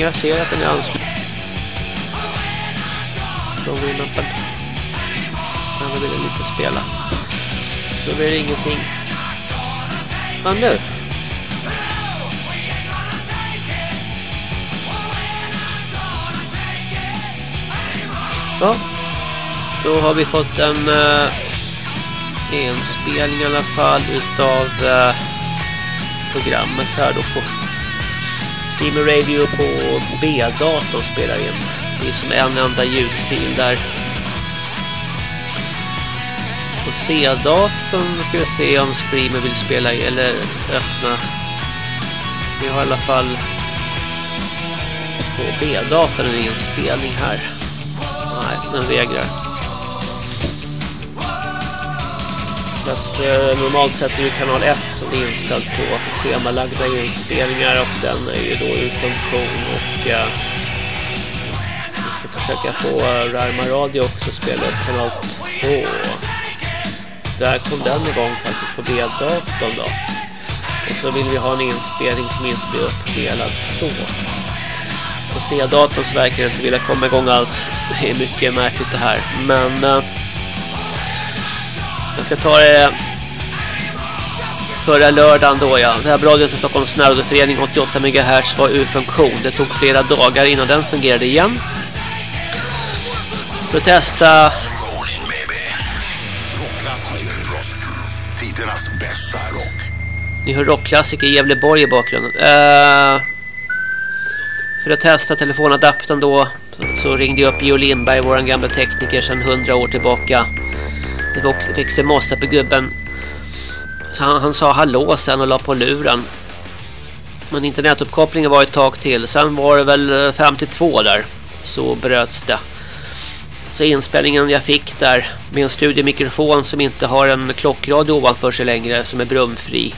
Jag ser att den är ansluten. Så Winampen. Men då vill jag inte spela. Då blir det ingenting. Men nu? Ja. Då har vi fått en uh, inspelning i alla fall utav uh, programmet här då på Steamer Radio på B-datorn spelar in. Det är som en enda ljudfil där. På C-datorn ska vi se om Screamer vill spela eller öppna. Vi har i alla fall på B-datorn en inspelning här. Nej, den vägrar. Så att, eh, normalt sett är det kanal 1 som är inställd på schemalagda inspelningar och den är ju då ur funktion och eh, jag ska försöka få eh, Rarma Radio också spela upp kanal 2. Där kom den igång faktiskt på B-datorn då. Och så vill vi ha en inspelning som inte blir uppdelad så. På C-datorn så verkar det inte vilja komma igång alls. Det är mycket märkligt det här. Men... Eh, ska ta det förra lördagen då ja. Det här radion till Stockholms närradioförening 88 MHz var ur funktion. Det tog flera dagar innan den fungerade igen. För att testa Ni hör rockklassiker i Gävleborg i bakgrunden. Uh, för att testa telefonadaptern då så ringde jag upp Geo Lindberg, vår gamla tekniker sedan 100 år tillbaka. Det fick se mossa på gubben. Så han, han, sa hallå sen och la på luren. Men internetuppkopplingen var ett tag till. Sen var det väl eh, 52 där. Så bröts det. Så inspelningen jag fick där med en studiemikrofon som inte har en klockradio ovanför sig längre som är brumfri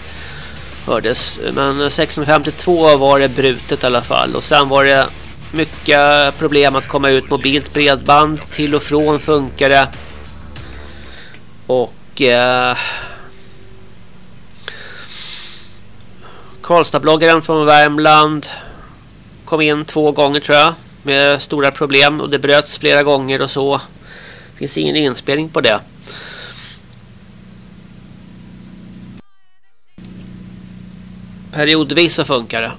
hördes. Men eh, 1652 var det brutet i alla fall. Och sen var det mycket problem att komma ut mobilt bredband. Till och från funkade. Och eh, Karlstadbloggaren från Värmland kom in två gånger tror jag med stora problem och det bröts flera gånger och så. Det finns ingen inspelning på det. Periodvis så funkar det.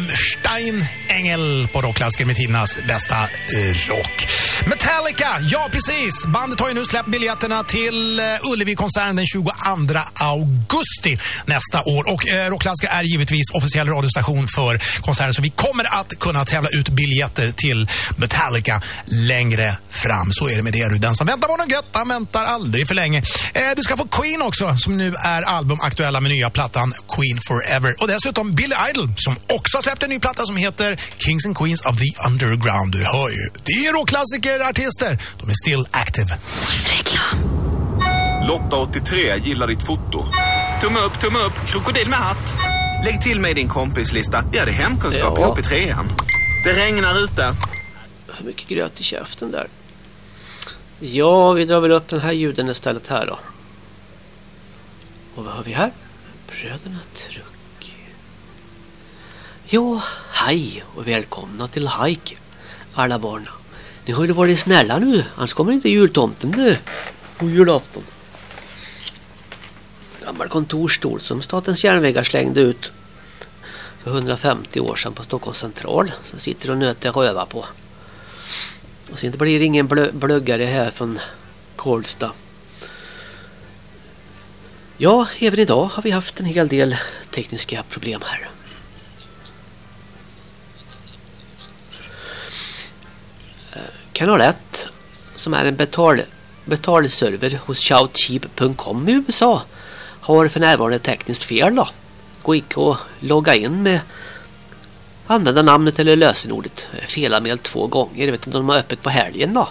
Rammstein Engel på rockklassiker med tidernas bästa eh, rock. Metallica, ja precis. Bandet har ju nu släppt biljetterna till eh, Ullevi-konserten den 22 augusti nästa år. Och eh, rockklassiker är givetvis officiell radiostation för konserten. Så vi kommer att kunna tävla ut biljetter till Metallica längre fram. Så är det med det du. Den som väntar på något gött, han väntar aldrig för länge. Eh, du ska få Queen också, som nu är albumaktuella med nya plattan Queen Forever. Och dessutom Billy Idol, som också har släppt en ny platta som heter Kings and Queens of the Underground. Du hör ju, det är rockklassiker-artister. De är still active. Lotta 83 gillar ditt foto. Tumme upp, tumme upp, krokodil med hatt. Lägg till mig i din kompislista. Vi hade hemkunskap Ja. ihop i trean. Det regnar ute. För mycket gröt i käften där. Ja, vi drar väl upp den här ljuden istället här då. Och vad har vi här? Bröderna Truck. Jo, hej och välkomna till Hike, alla barn. Ni har ju varit snälla nu, annars kommer inte jultomten nu på julafton. Gammal kontorsstol som Statens järnvägar slängde ut för 150 år sedan på Stockholms central. Som sitter och nöter röva på. Och sen blir det ingen blö blöggare här från Kolsta. Ja, även idag har vi haft en hel del tekniska problem här. Eh, Kanal 1 som är en betal, betalserver hos shoutcheap.com i USA har för närvarande tekniskt fel då. Gå icke och logga in med använda namnet eller lösenordet eh, felanmält två gånger. Jag vet inte om de har öppet på helgen då.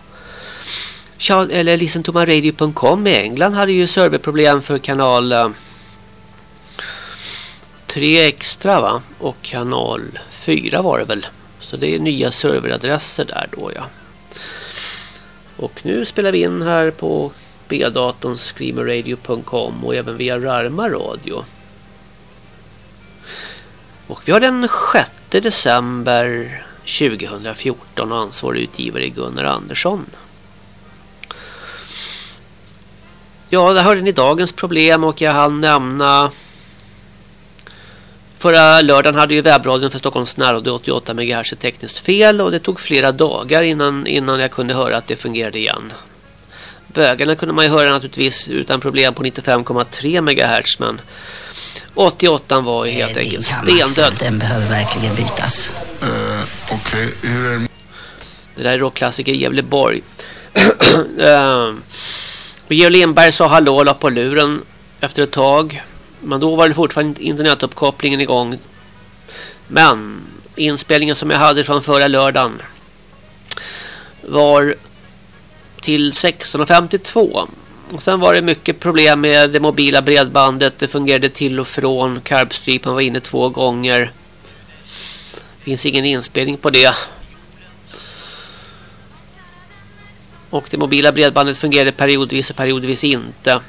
Shout, eller listentomaradio.com i England hade ju serverproblem för kanal eh, 3 extra va? Och kanal 4 var det väl. Så det är nya serveradresser där då ja. Och nu spelar vi in här på B-datorn screamerradio.com och även via Rarma radio. Och vi har den 6 december 2014 och ansvarig utgivare är Gunnar Andersson. Ja, det hörde ni dagens problem och jag hann nämna Förra lördagen hade ju webbradion för Stockholms närradio 88 MHz ett tekniskt fel och det tog flera dagar innan, innan jag kunde höra att det fungerade igen. Bögarna kunde man ju höra naturligtvis utan problem på 95,3 MHz men 88 var ju helt enkelt stendöd. Den behöver verkligen bytas. Eh, Okej, hur är det Det där är rockklassiker Gävleborg. Och Georg Lindberg sa hallå och la på luren efter ett tag. Men då var det fortfarande internetuppkopplingen igång. Men inspelningen som jag hade från förra lördagen var till 16.52. Och sen var det mycket problem med det mobila bredbandet. Det fungerade till och från. Carbstreapen var inne två gånger. Finns ingen inspelning på det. Och det mobila bredbandet fungerade periodvis och periodvis inte.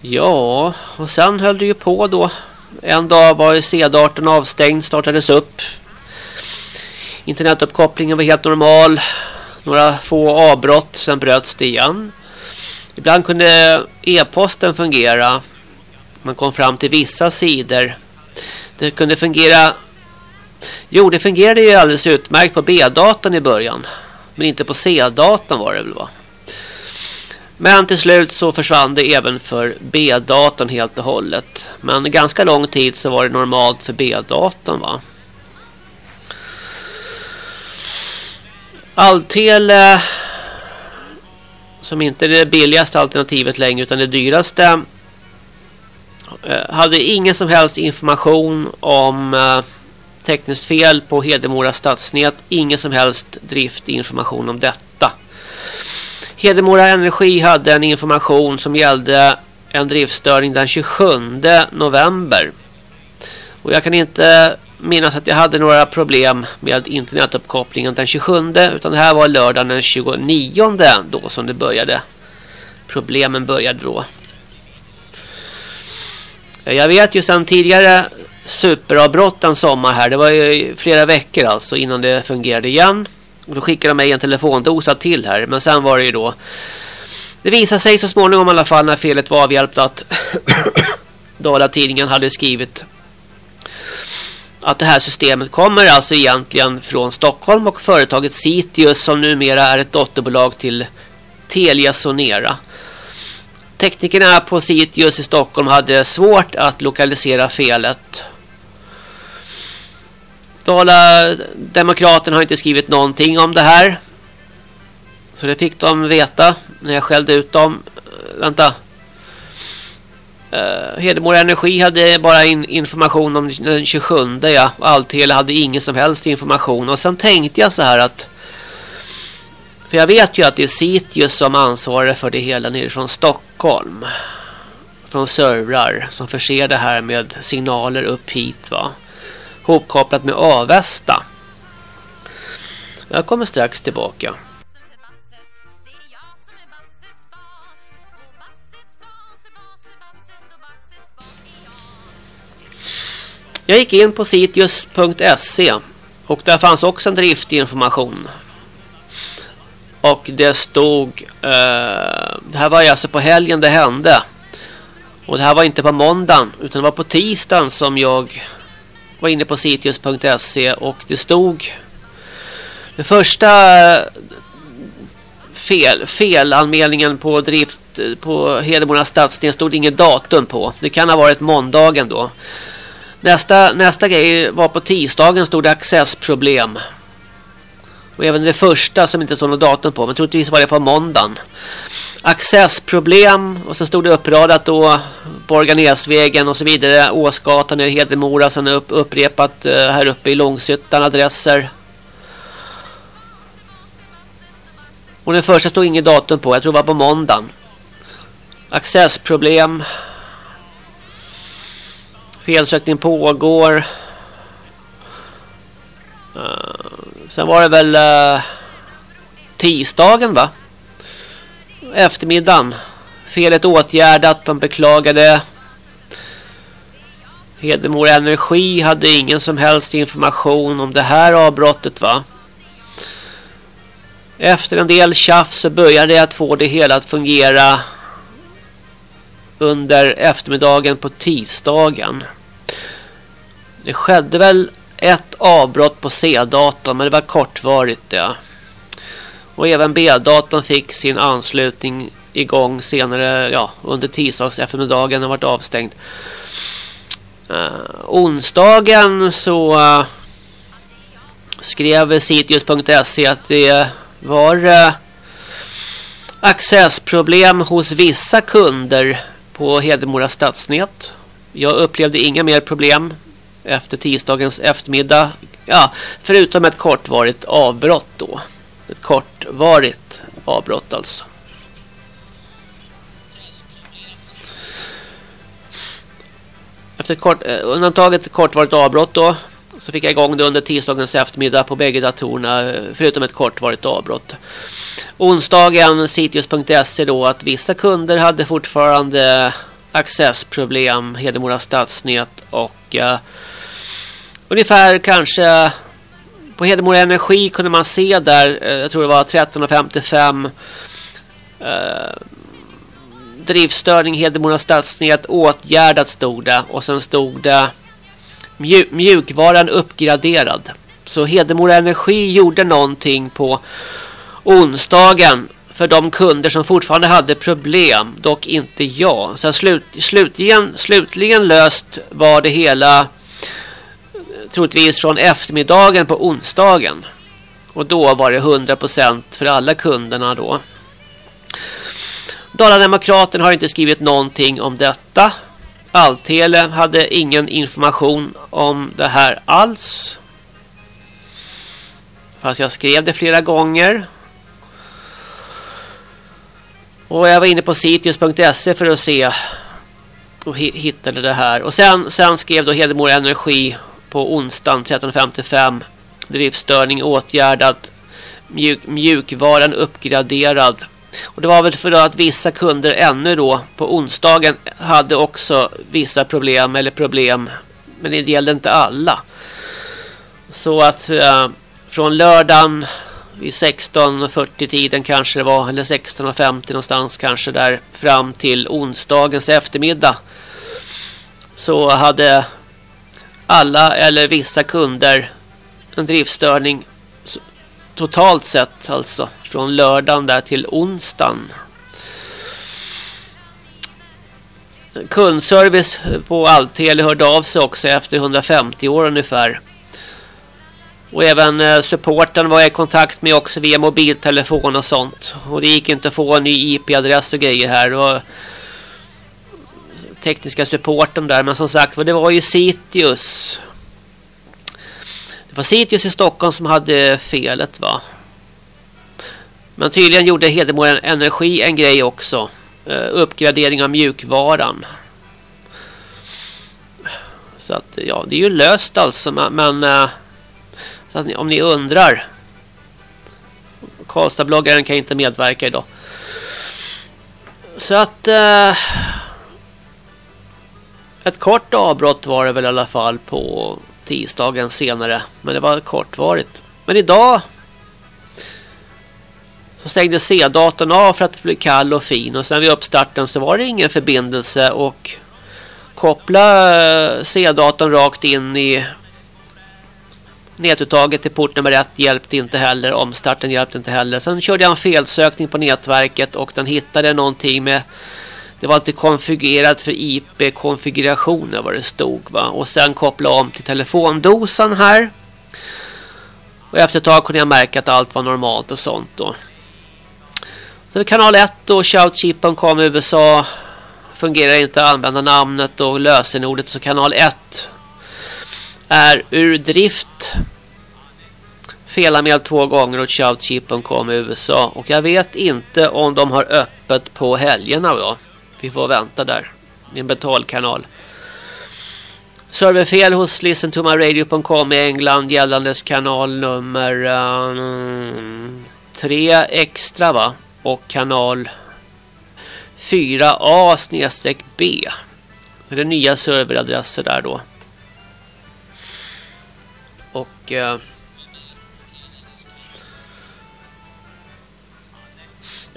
Ja, och sen höll det ju på då. En dag var C-datorn avstängd, startades upp. Internetuppkopplingen var helt normal. Några få avbrott, sen bröts det igen. Ibland kunde e-posten fungera. Man kom fram till vissa sidor. Det kunde fungera... Jo, det fungerade ju alldeles utmärkt på B-datan i början. Men inte på C-datan var det väl va? Men till slut så försvann det även för B-datan helt och hållet. Men ganska lång tid så var det normalt för B-datan va? Alltele eh, som inte är det billigaste alternativet längre utan det dyraste eh, hade ingen som helst information om eh, tekniskt fel på Hedemora stadsnät. Ingen som helst driftinformation om detta. Hedemora Energi hade en information som gällde en driftstörning den 27 november. Och jag kan inte minnas att jag hade några problem med internetuppkopplingen den 27 utan det här var lördagen den 29 då som det började. Problemen började då. Eh, jag vet ju sedan tidigare superavbrott en sommar här. Det var ju flera veckor alltså innan det fungerade igen. Och då skickade de mig en telefondosa till här. Men sen var det ju då... Det visade sig så småningom i alla fall när felet var avhjälpt att Dala-tidningen hade skrivit att det här systemet kommer alltså egentligen från Stockholm och företaget Citius som numera är ett dotterbolag till Telia Sonera. Teknikerna på Citius i Stockholm hade svårt att lokalisera felet. Dala Demokraten har inte skrivit någonting om det här. Så det fick de veta när jag skällde ut dem. Vänta. Uh, Hedemora Energi hade bara in information om den 27 ja. Alltele hade ingen som helst information. Och sen tänkte jag så här att för jag vet ju att det är Sitius som ansvarar för det hela nerifrån Stockholm. Från servrar som förser det här med signaler upp hit va. Hopkopplat med Avesta. Jag kommer strax tillbaka. Jag gick in på sitius.se och där fanns också en driftinformation. Och det stod eh, det här var alltså på helgen det hände. Och det här var inte på måndagen utan det var på tisdagen som jag var inne på sitius.se och det stod den första eh, fel, felanmälningen på drift på Hedemora stadsdel stod inget datum på. Det kan ha varit måndagen då. Nästa, nästa grej var på tisdagen stod det accessproblem. Och även det första som inte stod något datum på. Men troligtvis var det på måndagen. Accessproblem. Och så stod det uppradat då. Borganesvägen och så vidare. Åsgatan nere i Hedemora. Sen upp, upprepat eh, här uppe i Långshyttan adresser. Och den första stod inget datum på. Jag tror det var på måndagen. Accessproblem. Felsökning pågår. Uh, sen var det väl uh, tisdagen va? Eftermiddagen. Felet åtgärdat. De beklagade. Hedemora Energi hade ingen som helst information om det här avbrottet va? Efter en del tjafs så började jag att få det hela att fungera under eftermiddagen på tisdagen. Det skedde väl ett avbrott på C-datorn men det var kortvarigt ja. Och även B-datorn fick sin anslutning igång senare ja, under tisdags eftermiddagen har varit avstängd. Uh, onsdagen så uh, skrev sitius.se att det var uh, accessproblem hos vissa kunder på Hedemora stadsnät. Jag upplevde inga mer problem efter tisdagens eftermiddag. Ja, förutom ett kortvarigt avbrott då. Ett kortvarigt avbrott alltså. Efter kort, eh, undantaget ett kortvarigt avbrott då så fick jag igång det under tisdagens eftermiddag på bägge datorerna eh, förutom ett kortvarigt avbrott. Onsdagen sitius.se då att vissa kunder hade fortfarande accessproblem Hedemora stadsnät och uh, ungefär kanske på Hedemora Energi kunde man se där, eh, jag tror det var 13.55 eh, driftstörning Hedemora stadsnät åtgärdat stod det och sen stod det mjukvaran uppgraderad. Så Hedemora Energi gjorde någonting på onsdagen för de kunder som fortfarande hade problem, dock inte jag. Så slut, slutligen, slutligen löst var det hela troligtvis från eftermiddagen på onsdagen. Och då var det 100% för alla kunderna då. Dalademokraten har inte skrivit någonting om detta. Alltele hade ingen information om det här alls. Fast jag skrev det flera gånger. Och jag var inne på sitius.se för att se och hittade det här. Och sen, sen skrev då Hedemora Energi på onsdagen 1355 driftstörning åtgärdad mjuk, mjukvaran uppgraderad. Och det var väl för att vissa kunder ännu då på onsdagen hade också vissa problem eller problem. Men det gällde inte alla. Så att eh, från lördagen vid 16.40 tiden kanske det var eller 16.50 någonstans kanske där fram till onsdagens eftermiddag så hade alla eller vissa kunder en driftstörning totalt sett alltså från lördagen där till onsdagen. Kundservice på Alltele hörde av sig också efter 150 år ungefär. Och även eh, supporten var jag i kontakt med också via mobiltelefon och sånt. Och det gick inte att få en ny IP-adress och grejer här. Och tekniska supporten där. Men som sagt det var ju Sitius. Det var Sitius i Stockholm som hade felet va. Men tydligen gjorde Hedemora Energi en grej också. Uh, uppgradering av mjukvaran. Så att ja, det är ju löst alltså. Men, uh, så att ni, om ni undrar. Karlstadbloggaren kan inte medverka idag. Så att... Uh, ett kort avbrott var det väl i alla fall på tisdagen senare. Men det var kortvarigt. Men idag så stängde C-datorn av för att bli kall och fin. Och sen vid uppstarten så var det ingen förbindelse. Och koppla eh, C-datorn rakt in i nätuttaget till port nummer ett hjälpte inte heller. Omstarten hjälpte inte heller. Sen körde jag en felsökning på nätverket och den hittade någonting med det var inte konfigurerat för IP-konfigurationer vad det stod va. Och sen koppla om till telefondosan här. Och efter ett tag kunde jag märka att allt var normalt och sånt då. Så kanal 1 och shoutchip.com i USA. Fungerar inte användarnamnet och lösenordet så kanal 1 är ur drift. Felanmäld två gånger och shoutchip.com i USA. Och jag vet inte om de har öppet på helgerna då. Vi får vänta där. Det är en betalkanal. Serverfel hos listentomaradio.com i England gällandes kanal nummer eh, 3 extra va? Och kanal 4A snedstreck B. Det är nya serveradresser där då. Och... Uh,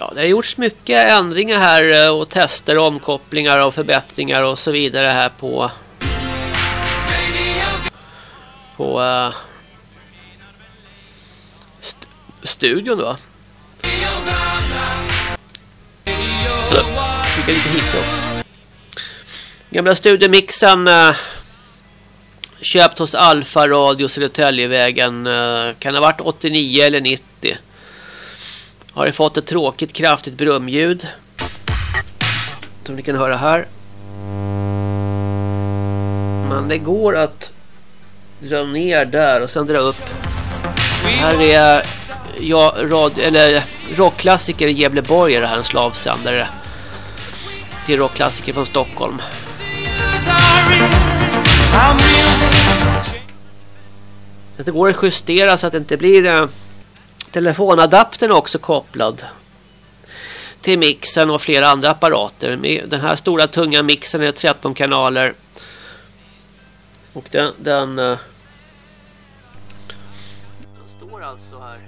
Ja, det har gjorts mycket ändringar här eh, och tester, omkopplingar och förbättringar och så vidare här på på uh, st studion då. Fick lite hit också. Gamla studiomixen uh, eh, köpt hos Alfa Radio Södertäljevägen uh, kan ha varit 89 eller 90 har det fått ett tråkigt kraftigt brumljud. Som ni kan höra här. Men det går att dra ner där och sen dra upp. Här är ja, rad, eller rockklassiker i Gävleborg är det här en slavsändare. Till rockklassiker från Stockholm. Det går att justera så att det inte blir eh, telefonadaptern är också kopplad till mixen och flera andra apparater. Den här stora tunga mixen är 13 kanaler. Och den, den, eh, den står alltså här.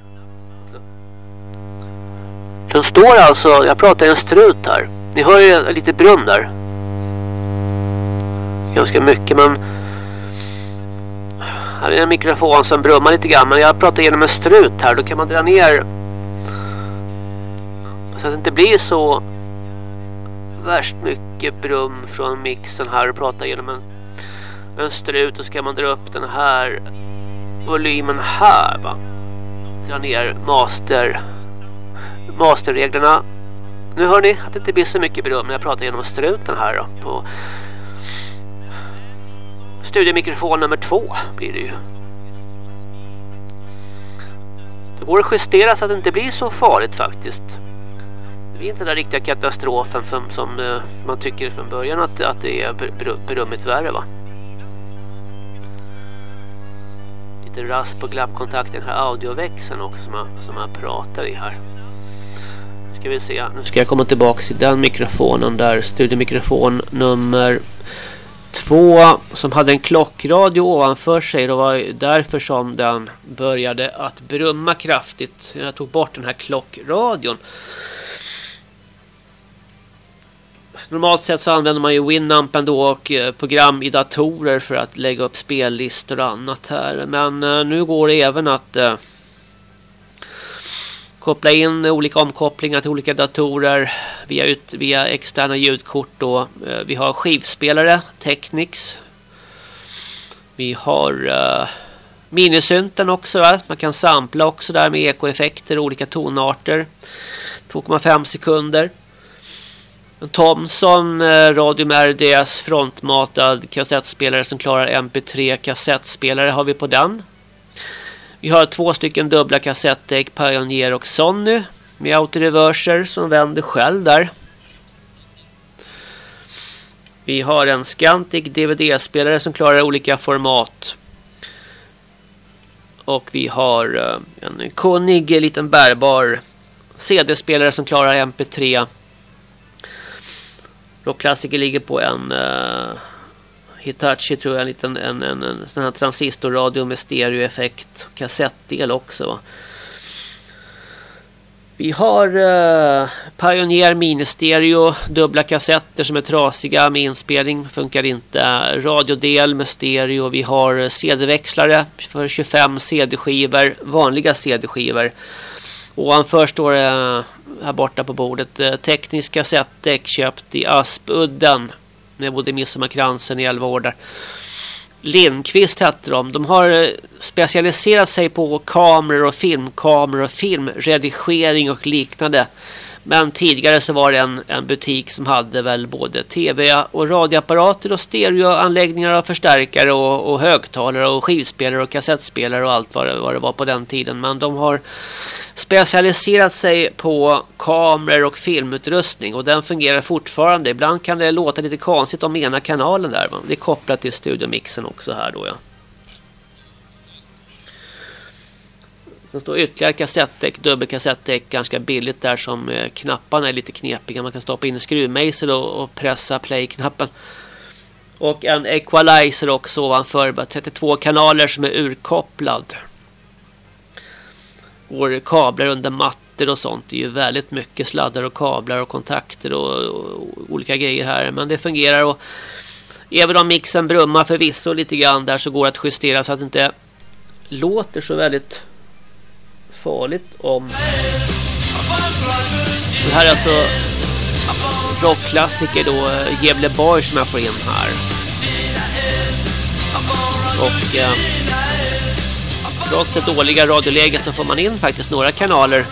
Den står alltså, jag pratar en strut här. Ni hör ju lite brum där. Ganska mycket men här är en mikrofon som brummar lite grann. Men jag pratar genom en strut här. Då kan man dra ner. Så att det inte blir så värst mycket brum från mixen här. Och prata genom en, en strut. Och så kan man dra upp den här volymen här va. Dra ner master masterreglerna. Nu hör ni att det inte blir så mycket brum när jag pratar genom struten här då, på studiemikrofon nummer två blir det ju. Det går att justera så att det inte blir så farligt faktiskt. Det blir inte den där riktiga katastrofen som, som eh, man tycker från början att, att det är berummet värre va. Lite rasp på glappkontakten här audioväxeln också som jag, som jag pratar i här ska vi se. Nu ska jag komma tillbaka till den mikrofonen där. Studiemikrofon nummer två som hade en klockradio ovanför sig. Det var därför som den började att brumma kraftigt. Jag tog bort den här klockradion. Normalt sett så använder man ju Winamp ändå och eh, program i datorer för att lägga upp spellistor och annat här. Men eh, nu går det även att eh, koppla in olika omkopplingar till olika datorer via, ut, via externa ljudkort. Då. Eh, vi har skivspelare, Technics. Vi har uh, minisynten också. Va? Man kan sampla också där med ekoeffekter och olika tonarter. 2,5 sekunder. En Thomson eh, Radio RDS frontmatad kassettspelare som klarar MP3 kassettspelare har vi på den. Vi har två stycken dubbla kassettdäck, Pioneer och Sonny Med autoreverser som vänder själv där. Vi har en Scantic DVD-spelare som klarar olika format. Och vi har eh, en kunnig liten bärbar CD-spelare som klarar MP3. Rockklassiker ligger på en uh, Hitachi tror jag en liten en, en, en sån här transistorradio med stereoeffekt. Kassettdel också. Vi har uh, Pioneer Mini-stereo, dubbla kassetter som är trasiga med inspelning, funkar inte. Radiodel med stereo, vi har eh, CD-växlare för 25 CD-skivor, vanliga CD-skivor. Ovanför står det uh, här borta på bordet, uh, teknisk kassettdäck köpt i Aspudden när jag bodde i Midsommarkransen i 11 år där. Lindqvist hette de. De har eh, specialiserat sig på kameror och filmkameror och filmredigering och liknande. Men tidigare så var det en, en butik som hade väl både tv och radioapparater och stereoanläggningar och förstärkare och, och högtalare och skivspelare och kassettspelare och allt vad det, vad det var på den tiden. Men de har specialiserat sig på kameror och filmutrustning och den fungerar fortfarande. Ibland kan det låta lite konstigt om ena kanalen där. Det är kopplat till studiomixen också här då ja. Sen står ytterligare kassettdäck, dubbelkassettdäck ganska billigt där som eh, knapparna är lite knepiga. Man kan stoppa in skruvmejsel och, och pressa play-knappen. Och en equalizer också ovanför. 32 kanaler som är urkopplad går kablar under mattor och sånt. Det är ju väldigt mycket sladdar och kablar och kontakter och, och, olika grejer här. Men det fungerar och även om mixen brummar förvisso lite grann där så går det att justera så att det inte låter så väldigt farligt om... Det här är alltså rockklassiker då, eh, Gävleborg som jag får in här. Och... Eh, trots det dåliga radioläget så får man in faktiskt några kanaler.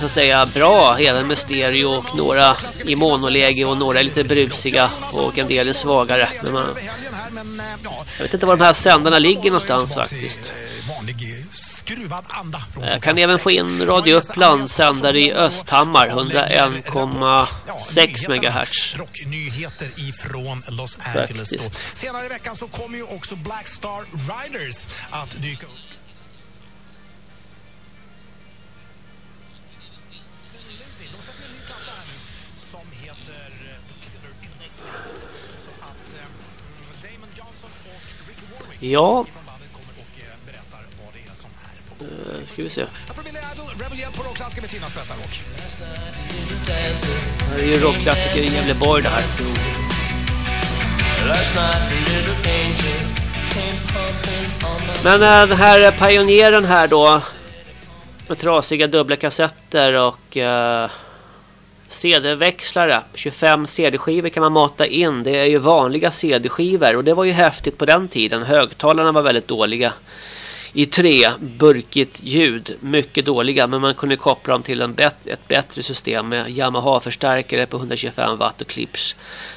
Så att säga bra även med stereo och några i monoläge och några är lite brusiga och en del är svagare. Men man, jag vet inte var de här sändarna ligger någonstans faktiskt skruvad anda. Jag kan även få in Radio Uppland sändare i Östhammar 101,6 MHz. Rocknyheter ifrån Los Angeles. Senare i veckan så kommer ju också Black Star Riders att dyka upp. Ja, Uh, ska vi se. Det är ju rockklassiker i Gävleborg det här. Men uh, den här pionjären här då med trasiga dubbla kassetter och uh, CD-växlare. 25 CD-skivor kan man mata in. Det är ju vanliga CD-skivor och det var ju häftigt på den tiden. Högtalarna var väldigt dåliga i tre burkigt ljud. Mycket dåliga men man kunde koppla dem till en bet ett bättre system med Yamaha-förstärkare på 125 watt och clips.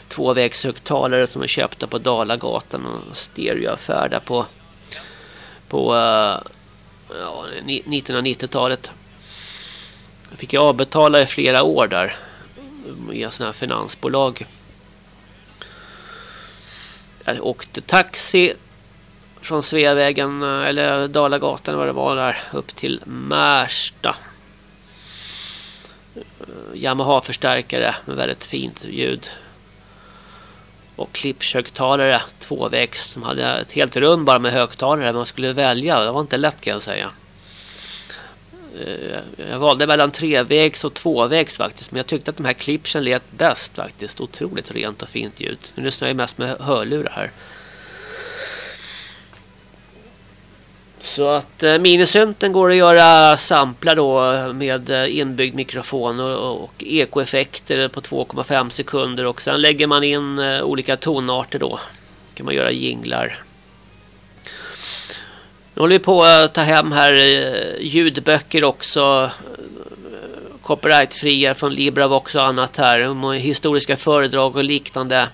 Tvåvägshögtalare som är köpta på Dalagatan och stereoaffär där på, på uh, ja, 1990-talet. Jag fick jag avbetala i flera år där via sådana här finansbolag. Jag åkte taxi från Sveavägen eh, eller Dalagatan vad det var där upp till Märsta. Eh, Yamaha-förstärkare med väldigt fint ljud. Och klippshögtalare, tvåvägs. som hade ett helt rum bara med högtalare. Man skulle välja, det var inte lätt kan jag säga. Eh, jag valde mellan trevägs och tvåvägs faktiskt. Men jag tyckte att de här klippsen lät bäst faktiskt. Otroligt rent och fint ljud. Nu lyssnar jag mest med hörlurar här. Så att eh, minisynten går att göra samplar då med eh, inbyggd mikrofon och, och ekoeffekter på 2,5 sekunder och sen lägger man in eh, olika tonarter då. Kan man göra jinglar. Nu håller vi på att ta hem här eh, ljudböcker också. Copyrightfria från Libravox och annat här. Historiska föredrag och liknande.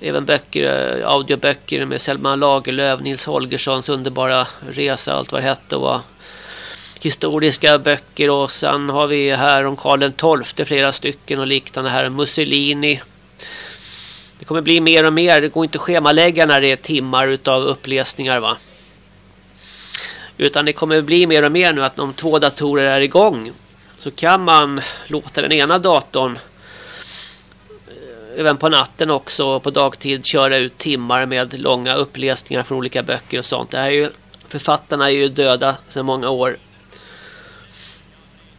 Även böcker, eh, audioböcker med Selma Lagerlöf, Nils Holgerssons underbara resa, allt vad det hette. Och historiska böcker och sen har vi här om Karl XII flera stycken och liknande här. Mussolini. Det kommer bli mer och mer. Det går inte att schemalägga när det är timmar utav uppläsningar va. Utan det kommer bli mer och mer nu att om två datorer är igång så kan man låta den ena datorn även på natten också på dagtid köra ut timmar med långa uppläsningar från olika böcker och sånt. Det här är ju, författarna är ju döda sedan många år.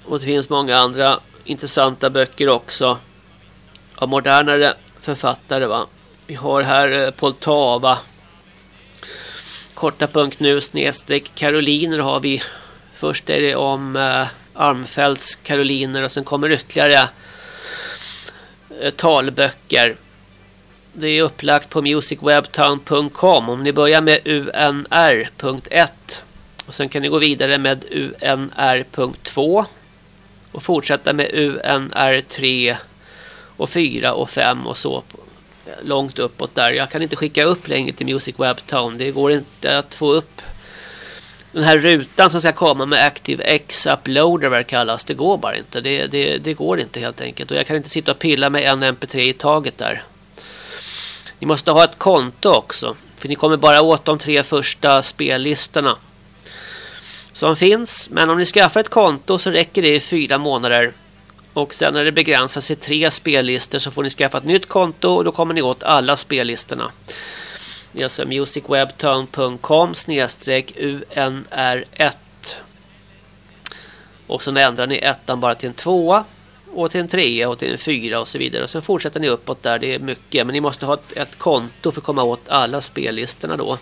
Och det finns många andra intressanta böcker också av modernare författare va. Vi har här eh, Poltava. Korta punkt nu snedstreck Karoliner har vi. Först är det om eh, Armfeldts Karoliner och sen kommer ytterligare Eh, Eh, talböcker. Det är upplagt på musicwebtown.com. Om ni börjar med unr.1 och sen kan ni gå vidare med unr.2 och fortsätta med unr3 och 4 och 5 och så långt uppåt där. Jag kan inte skicka upp längre till Musicwebtown. Det går inte att få upp den här rutan som ska komma med ActiveX Uploader vad det kallas. Det går bara inte. Det, det, det går inte helt enkelt. Och jag kan inte sitta och pilla med en MP3 i taget där. Ni måste ha ett konto också. För ni kommer bara åt de tre första spellistorna. Som finns. Men om ni skaffar ett konto så räcker det i fyra månader. Och sen när det begränsas till tre spellistor så får ni skaffa ett nytt konto. Och då kommer ni åt alla spellistorna. Det är alltså musicwebtown.com snedstreck UNR1. Och sen ändrar ni ettan bara till en tvåa. Och till en trea och till en fyra och så vidare. Och sen fortsätter ni uppåt där. Det är mycket. Men ni måste ha ett, ett konto för att komma åt alla spellistorna då.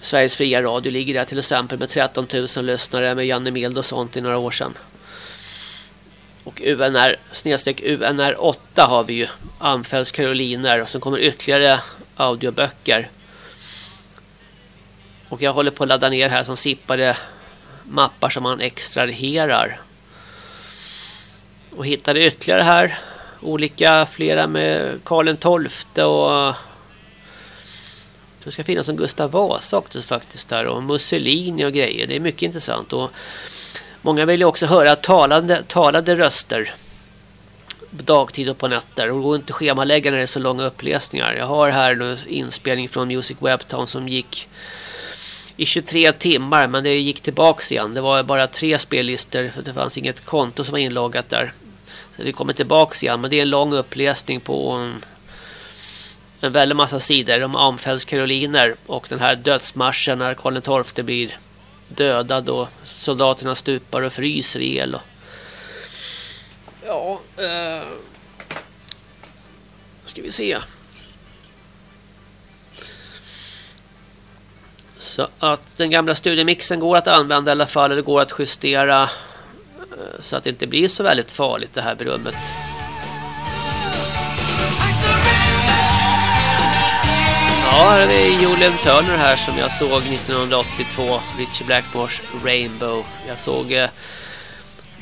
Sveriges fria radio ligger där till exempel med 13 000 lyssnare med Janne Mild och sånt i några år sedan. Och UNR, snedstreck UNR 8 har vi ju. Anfälls Karoliner. Och sen kommer ytterligare audioböcker. Och jag håller på att ladda ner här som sippade mappar som man extraherar. Och hittade ytterligare här. Olika, flera med Karl XII och det ska finnas en Gustav Vasa också faktiskt där och Mussolini och grejer. Det är mycket intressant och många vill ju också höra talande, talade röster dagtid och på nätter. Och det går inte att schemalägga när det är så långa uppläsningar. Jag har här en inspelning från Music Webtown som gick i 23 timmar. Men det gick tillbaks igen. Det var bara tre spellistor. För det fanns inget konto som var inloggat där. Så det kommer tillbaks igen. Men det är en lång uppläsning på en, en väldig massa sidor om Amfälls Karoliner. Och den här dödsmarschen när Karl XII blir dödad och soldaterna stupar och fryser ihjäl. Och Ja, eh, ska vi se. Så att den gamla studiemixen går att använda i alla fall. Eller går att justera. Eh, så att det inte blir så väldigt farligt det här brummet. Ja, här är Julian Turner här som jag såg 1982. Richie Blackmores Rainbow. Jag såg eh,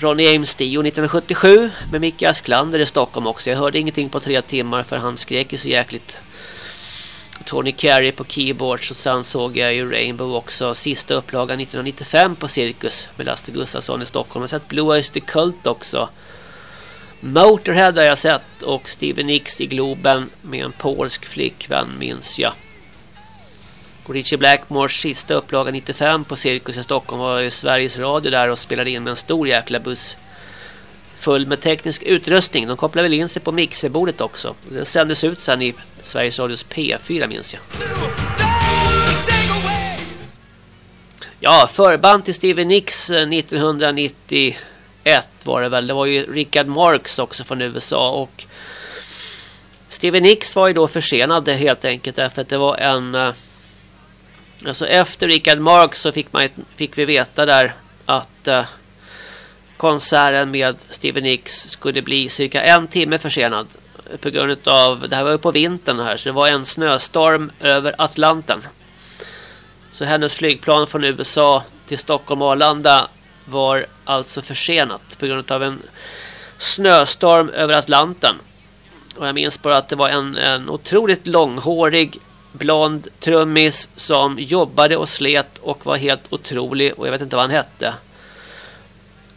Ronny James-Dio 1977 med Micke Asklander i Stockholm också. Jag hörde ingenting på tre timmar för han skrek ju så jäkligt. Tony Carey på keyboards och sen såg jag ju Rainbow också. Sista upplagan 1995 på Cirkus med Lasse Gustafsson i Stockholm. Jag har sett Blue Eyes the Cult också. Motorhead har jag sett och Steven Nicks i Globen med en polsk flickvän minns jag. Och Richie Blackmores sista upplaga 95 på Cirkus i Stockholm var ju Sveriges Radio där och spelade in med en stor jäkla buss full med teknisk utrustning. De kopplade väl in sig på mixerbordet också. Det sändes ut sen i Sveriges Radios P4 minns jag. Ja, förband till Steven Nicks eh, 1991 var det väl. Det var ju Richard Marks också från USA och Steven Nicks var ju då försenad helt enkelt därför att det var en eh, alltså efter Richard Marx så fick man fick vi veta där att eh, konserten med Steven Nicks skulle bli cirka en timme försenad på grund av det här var ju på vintern här så det var en snöstorm över Atlanten. Så hennes flygplan från USA till Stockholm och Arlanda var alltså försenat på grund av en snöstorm över Atlanten. Och jag minns bara att det var en, en otroligt långhårig blond trummis som jobbade och slet och var helt otrolig och jag vet inte vad han hette.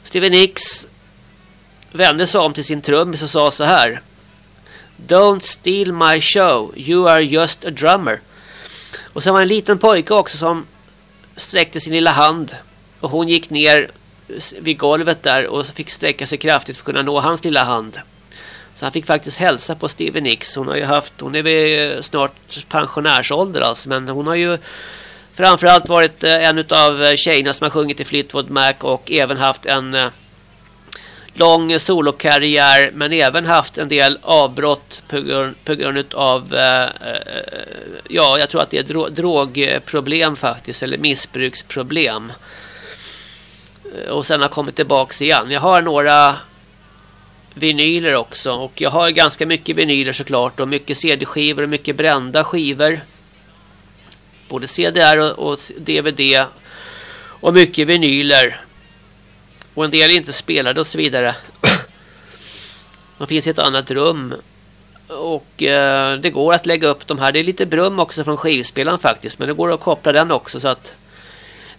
Steven Nicks vände sig om till sin trummis och sa så här. Don't steal my show. You are just a drummer. Och sen var det en liten pojke också som sträckte sin lilla hand. Och hon gick ner vid golvet där och fick sträcka sig kraftigt för att kunna nå hans lilla hand. Så han fick faktiskt hälsa på Stevie Nicks. Hon har ju haft, hon är väl eh, snart pensionärsålder alltså. Men hon har ju framförallt varit eh, en av eh, tjejerna som har sjungit i Fleetwood Mac. Och även haft en lång solokarriär. Men även haft en del avbrott på grund, på grund av, eh, ja jag tror att det är dro drogproblem faktiskt. Eller missbruksproblem. Och sen har kommit tillbaks igen. Jag har några vinyler också. Och jag har ganska mycket vinyler såklart. Och mycket CD-skivor och mycket brända skivor. Både CDR och, och DVD. Och mycket vinyler. Och en del är inte spelade och så vidare. De finns i ett annat rum. Och eh, det går att lägga upp de här. Det är lite brum också från skivspelaren faktiskt. Men det går att koppla den också så att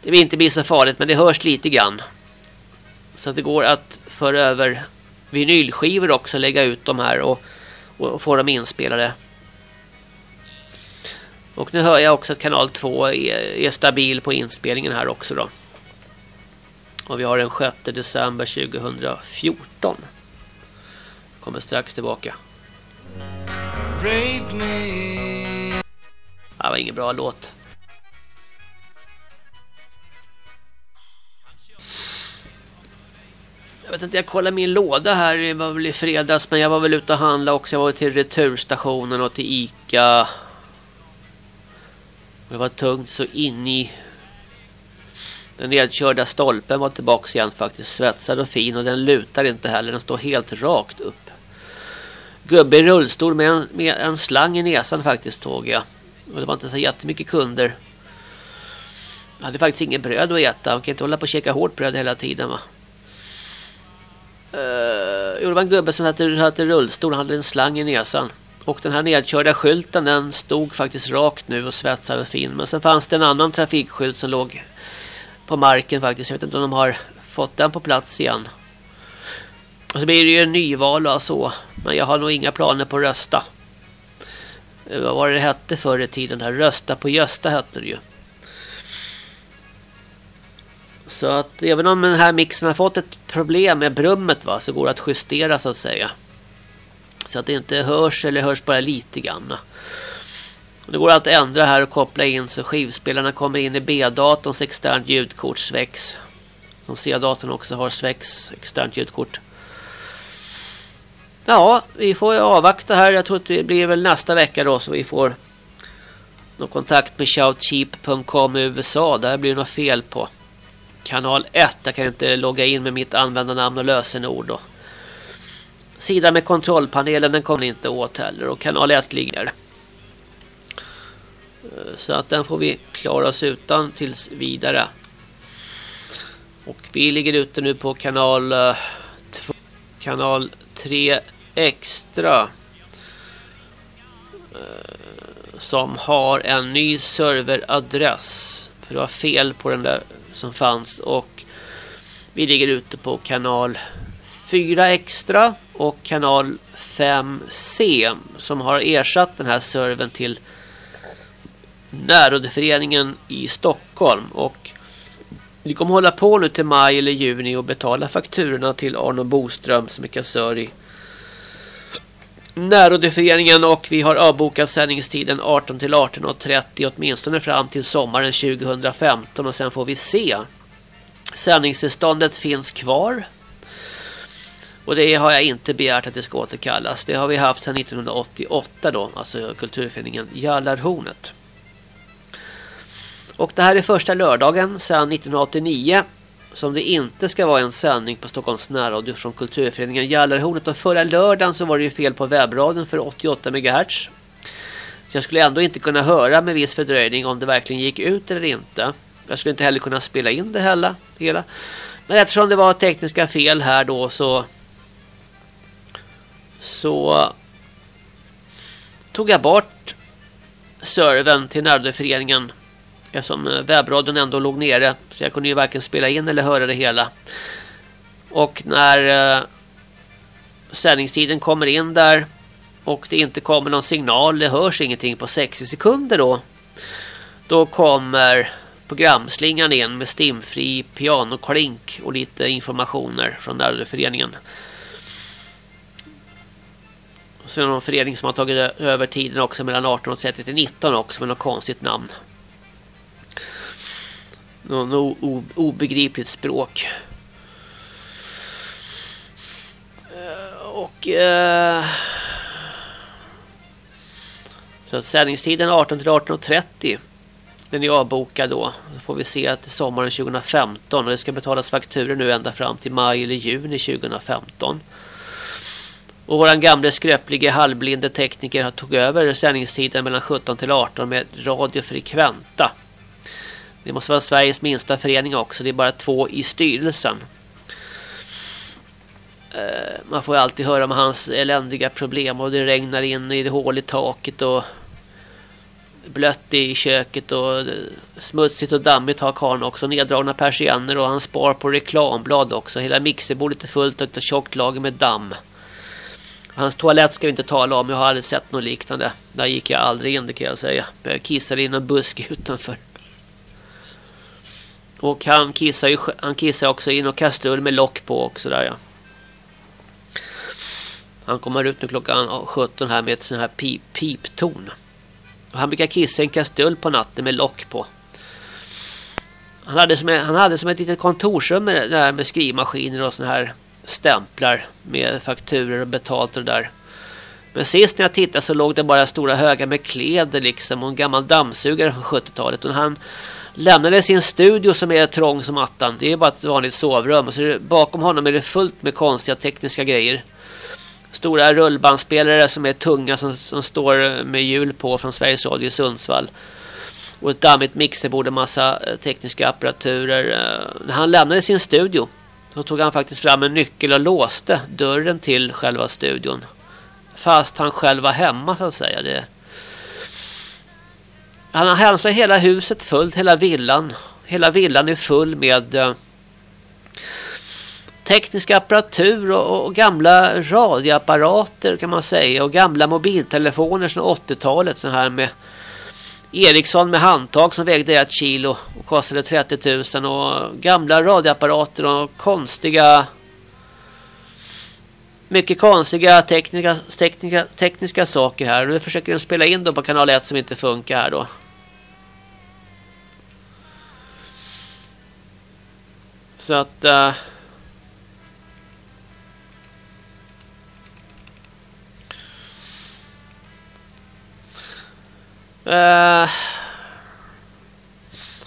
det vill inte bli så farligt. Men det hörs lite grann. Så att det går att föra över vinylskivor också lägga ut de här och, och få dem inspelade. Och nu hör jag också att kanal 2 är, är stabil på inspelningen här också då. Och vi har den 6 december 2014. Kommer strax tillbaka. Det var ingen bra låt. Jag vet inte, jag kollade min låda här, det var väl i fredags, men jag var väl ute och handla också. Jag var till returstationen och till Ica. Det var tungt så in i den nedkörda stolpen var tillbaka igen faktiskt. Svetsad och fin och den lutar inte heller. Den står helt rakt upp. Gubbe i rullstol med en, med en slang i näsan faktiskt såg jag. Och det var inte så jättemycket kunder. Jag hade faktiskt ingen bröd att äta. Man kan inte hålla på och käka hårt bröd hela tiden va. Eh, uh, det var en gubbe som hade, hade rullstol. Han hade en slang i näsan. Och den här nedkörda skylten den stod faktiskt rakt nu och svetsade fin. Men sen fanns det en annan trafikskylt som låg på marken faktiskt. Jag vet inte om de har fått den på plats igen. Och så blir det ju en nyval och så. Men jag har nog inga planer på att rösta. Eh, vad var det det hette förr i tiden? Här? Rösta på Gösta hette det ju. Så att även om den här mixen har fått ett problem med brummet va, så går det att justera så att säga. Så att det inte hörs eller hörs bara lite grann. Det går att ändra här och koppla in så skivspelarna kommer in i B-datorns externt ljudkort Svex. Som C-datorn också har Svex externt ljudkort. Ja, vi får avvakta här. Jag tror att det blir väl nästa vecka då så vi får någon kontakt med shoutcheap.com i USA. Där blir det något fel på kanal 1. Jag kan inte logga in med mitt användarnamn och lösenord. Då. Sidan med kontrollpanelen den kommer inte åt heller. Och kanal 1 ligger. Eh, så att den får vi klara oss utan tills vidare. Och vi ligger ute nu på kanal eh, 2, kanal 3 extra. Eh, som har en ny serveradress. För det var fel på den där som fanns. Och vi ligger ute på kanal 4 extra och kanal 5C som har ersatt den här servern till närrådeföreningen i Stockholm och vi kommer hålla på nu till maj eller juni och betala fakturorna till Arno Boström som är kassör i Närradioföreningen och vi har avbokat sändningstiden 18 till 18.30 åtminstone fram till sommaren 2015 och sen får vi se. Sändningstillståndet finns kvar. Och det har jag inte begärt att det ska återkallas. Det har vi haft sedan 1988 då, alltså kulturföreningen Jallarhornet. Och det här är första lördagen sedan 1989 som det inte ska vara en sändning på Stockholms närradio från kulturföreningen Jallarhornet. Och förra lördagen så var det ju fel på webbradion för 88 MHz. Så jag skulle ändå inte kunna höra med viss fördröjning om det verkligen gick ut eller inte. Jag skulle inte heller kunna spela in det hela. hela. Men eftersom det var tekniska fel här då så så tog jag bort serven till närradioföreningen eftersom eh, webbradion ändå låg nere så jag kunde ju varken spela in eller höra det hela. Och när eh, sändningstiden kommer in där och det inte kommer någon signal, det hörs ingenting på 60 sekunder då. Då kommer programslingan in med stimfri pianoklink och lite informationer från närradioföreningen. Och sen någon förening som har tagit över tiden också mellan 18.30 till 19 också med något konstigt namn. Någon obegripligt språk. Eh, och... Eh, så att sändningstiden 18 till 18.30. Den är avbokad då. Så får vi se att det är sommaren 2015. Och det ska betalas fakturer nu ända fram till maj eller juni 2015. Och våran gamle skröplige halvblinde tekniker har tog över sändningstiden mellan 17 till 18 med Radio Frekventa. Det måste vara Sveriges minsta förening också. Det är bara två i styrelsen. Eh, Man får ju alltid höra om hans eländiga problem och det regnar in i det hål i taket och blött i köket och smutsigt och dammigt har karln också. Neddragna persienner och han spar på reklamblad också. Hela mixerbordet är fullt av ett tjockt lager med damm. Hans toalett ska vi inte tala om. Jag har aldrig sett något liknande. Där gick jag aldrig in, det kan jag säga. Jag kissade i en buske utanför. Och han kissar ju han kissar också i och kastrull med lock på också där ja. Han kommer ut nu klockan 17 här med ett sån här pip, pipton. Och han brukar kissa i en kastrull på natten med lock på. Han hade som, han hade som ett litet kontorsrum med, där med skrivmaskiner och såna här stämplar med fakturer och betalt och det där. Men sist när jag tittade så låg det bara stora högar med kläder liksom och en gammal dammsugare från 70-talet. Och han lämnade sin studio som är trång som attan. Det är bara ett vanligt sovrum. Och så är det, bakom honom är det fullt med konstiga tekniska grejer. Stora rullbandspelare som är tunga som, som står med hjul på från Sveriges Radio i Sundsvall. Och ett dammigt mixerbord och massa eh, tekniska apparaturer. När han lämnade sin studio så tog han faktiskt fram en nyckel och låste dörren till själva studion. Fast han själv var hemma så att säga. Det... Han har alltså hela huset fullt, hela villan. Hela villan är full med eh, teknisk apparatur och, och gamla radioapparater kan man säga. Och gamla mobiltelefoner från 80-talet. Så här med Ericsson med handtag som vägde ett kilo och kostade 30 000 och gamla radioapparater och konstiga mycket konstiga tekniska, tekniska, tekniska saker här. Nu försöker de spela in dem på kanal 1 som inte funkar här då. Så att... Uh, Uh,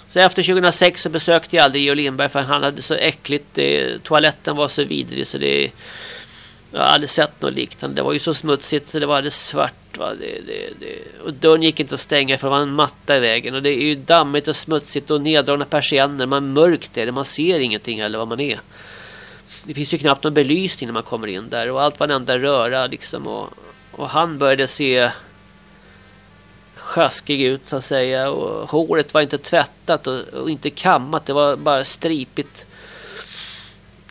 så efter 2006 så besökte jag aldrig Georg Lindberg för han hade så äckligt. Det, toaletten var så vidrig så det... Jag har aldrig sett något liknande. Det var ju så smutsigt så det var alldeles svart. Va? Det, det, det. Och dörren gick inte att stänga för det var en matta i vägen. Och det är ju dammigt och smutsigt och neddragna persienner. Man är mörkt. Man ser ingenting heller vad man är. Det finns ju knappt någon belysning när man kommer in där. Och allt var en enda röra liksom. Och, och han började se sjaskig ut så att säga. Och håret var inte tvättat och, och inte kammat. Det var bara stripigt.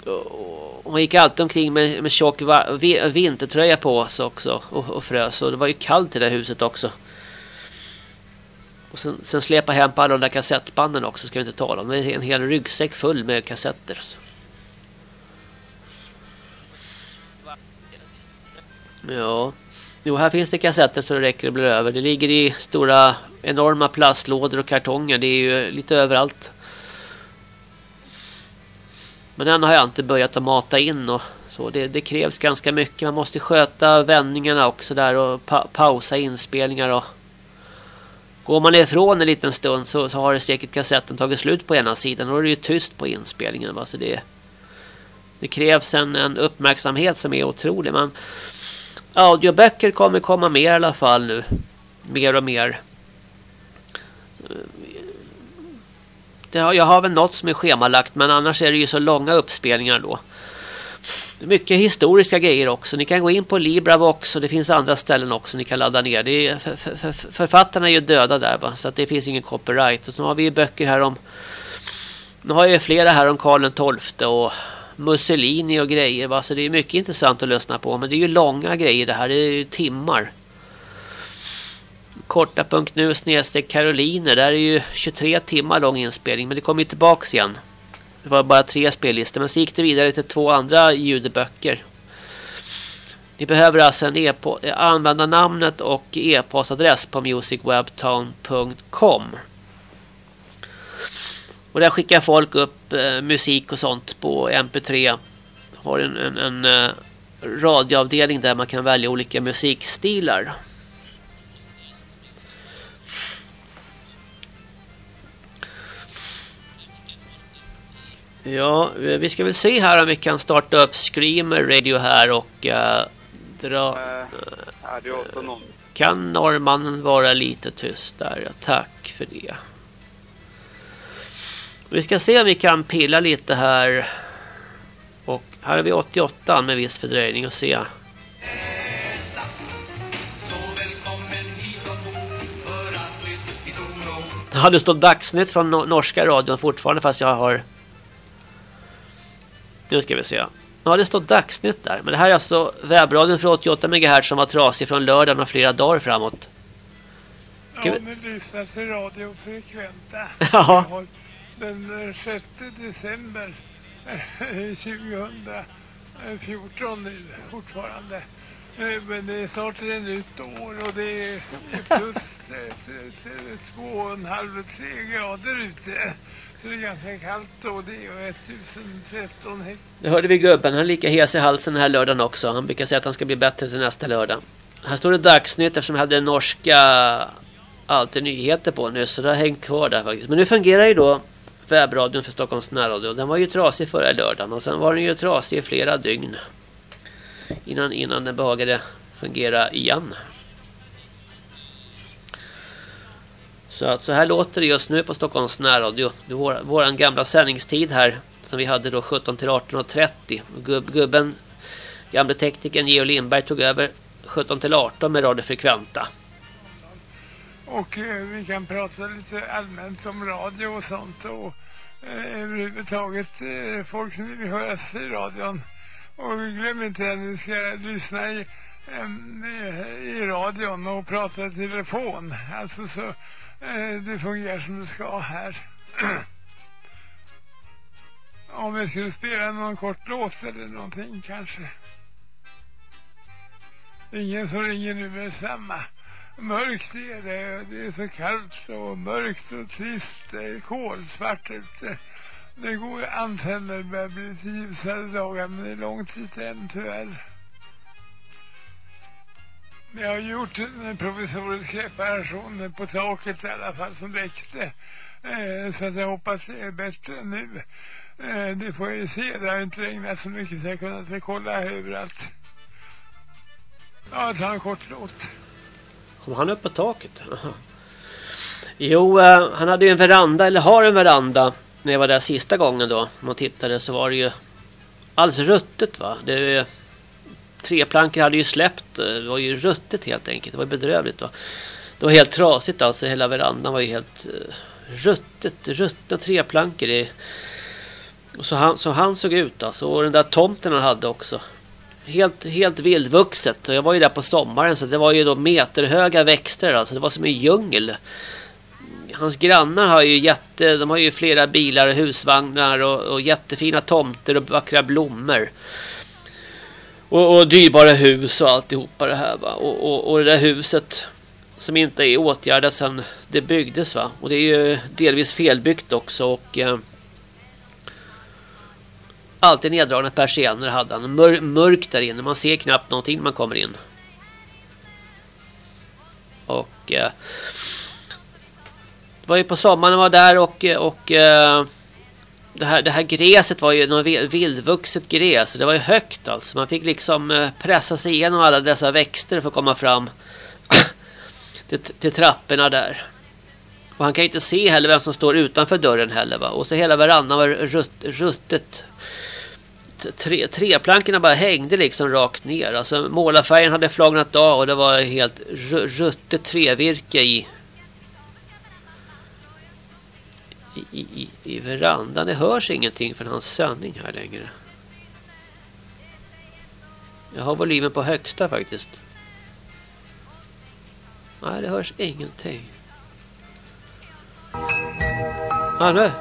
Och, hon man gick alltid omkring med, med tjock vintertröja på sig också. Och, och frös. Och det var ju kallt i det huset också. Och sen, sen släpa hem på alla de där kassettbanden också ska vi inte tala om. Det är en hel ryggsäck full med kassetter. Ja. Jo, här finns det kassetter så det räcker och blir över. Det ligger i stora enorma plastlådor och kartonger. Det är ju lite överallt. Men den har jag inte börjat att mata in och så. Det, det krävs ganska mycket. Man måste sköta vändningarna också där och pa pausa inspelningar och Går man ifrån en liten stund så, så har det säkert kassetten tagit slut på ena sidan. Då är det ju tyst på inspelningen. Va? Så det, det krävs en, en uppmärksamhet som är otrolig. Men audioböcker kommer komma mer i alla fall nu. Mer och mer. Det har, jag har väl något som är schemalagt men annars är det ju så långa uppspelningar då. Mycket historiska grejer också. Ni kan gå in på Libravox och det finns andra ställen också ni kan ladda ner. Det är, för, för, för, författarna är ju döda där va? så att det finns ingen copyright. Och så har vi ju böcker här om nu har jag ju flera här om Karl XII och Mussolini och grejer va? så det är mycket intressant att lyssna på men det är ju långa grejer det här, det är ju timmar. Korta.nu snedstreck Karoliner, där är ju 23 timmar lång inspelning men det kommer ju tillbaks igen. Det var bara tre spellistor men så gick det vidare till två andra ljudböcker. Ni behöver alltså en e använda namnet och e-postadress på musicwebtown.com. Och där skickar folk upp eh, musik och sånt på MP3. Har en, en, en eh, radioavdelning där man kan välja olika musikstilar. Ja, vi ska väl se här om vi kan starta upp Screamer Radio här och uh, dra... Uh, kan norrmannen vara lite tyst där? Ja, tack för det. Vi ska se om vi kan pilla lite här. Och här har vi 88 med viss fördröjning och se. Ja, det står dagsnytt från norska radion fortfarande fast jag har nu ska vi se. Ja, det står dagsnytt där. Men det här är alltså webbradion för 88 MHz som var trasig från lördagen och flera dagar framåt. Ja, vi... nu lyssnar till Radio Frekventa. Ja. Den 6 december 2014 nu fortfarande. Men det är snart ett nytt år och det är plus två och en halv, tre grader ute. Det ganska kallt och det är 1013 hektar. Det hörde vi gubben, han är lika hes i halsen den här lördagen också. Han brukar säga att han ska bli bättre till nästa lördag. Här står det dagsnytt eftersom jag hade norska alltid nyheter på nu så det har hängt kvar där faktiskt. Men nu fungerar ju då webbradion för Stockholms närradio. Den var ju trasig förra lördagen och sen var den ju trasig i flera dygn. Innan, innan den behagade fungera igen. Så att så här låter det just nu på Stockholms närradio. Det är vår gamla sändningstid här som vi hade då 17 till 18.30. Gubb, gubben, gamle teknikern Geo Lindberg tog över 17 till 18 med Radio Frekventa. Och eh, vi kan prata lite allmänt om radio och sånt och eh, överhuvudtaget eh, folk som vill höras i radion. Och glöm inte att ni ska lyssna i, eh, i radion och prata i telefon. Alltså så Eh, det fungerar som det ska här. Om vi skulle spela någon kort låt eller någonting kanske. Ingen som ringer nu med samma. Mörkt är det. Det är så kallt och mörkt och trist. Det är kolsvart ute. Det går antenner börjar bli ljusare dagar men det är långt dit än tyvärr. Jag har gjort en provisorisk reparation på taket i alla fall som växte. Eh, så att jag hoppas det är bättre nu. Eh, det får ju se, det har inte regnat så mycket så jag kunnat inte kolla överallt. Ja, ta en kort låt. Kom han upp på taket? Aha. Jo, eh, han hade ju en veranda, eller har en veranda. När jag var där sista gången då. Om man tittade så var det ju alldeles ruttet va. Det, tre Treplankor hade ju släppt. Eh, det var ju ruttet helt enkelt. Det var bedrövligt va. Det var helt trasigt alltså. Hela verandan var ju helt eh, ruttet. Ruttna treplankor. Det, och så han, så han såg ut alltså. Och den där tomten han hade också. Helt, helt vildvuxet. Och jag var ju där på sommaren så det var ju då meterhöga växter. Alltså det var som en djungel. Hans grannar har ju jätte, de har ju flera bilar och husvagnar och, och jättefina tomter och vackra blommor. Och, och dyrbara hus och alltihopa det här va. Och, och, och det där huset som inte är åtgärdat sedan det byggdes va. Och det är ju delvis felbyggt också och eh, alltid neddragna persienner hade han. Mör, mörkt där inne. Man ser knappt någonting när man kommer in. Och eh, det var ju på sommaren var där och, och eh, det, här, det här gräset var ju något vildvuxet gräs. Det var ju högt alltså. Man fick liksom eh, pressa sig igenom alla dessa växter för att komma fram till, till trapporna där. Och han kan ju inte se heller vem som står utanför dörren heller va. Och så hela verandan var rutt, ruttet. Tre, treplankorna bara hängde liksom rakt ner. Alltså målarfärgen hade flagnat av och det var helt ruttet trevirke i i, i, i verandan. Det hörs ingenting från hans sändning här längre. Jag har volymen på högsta faktiskt. Nej, det hörs ingenting. Hallå? nu.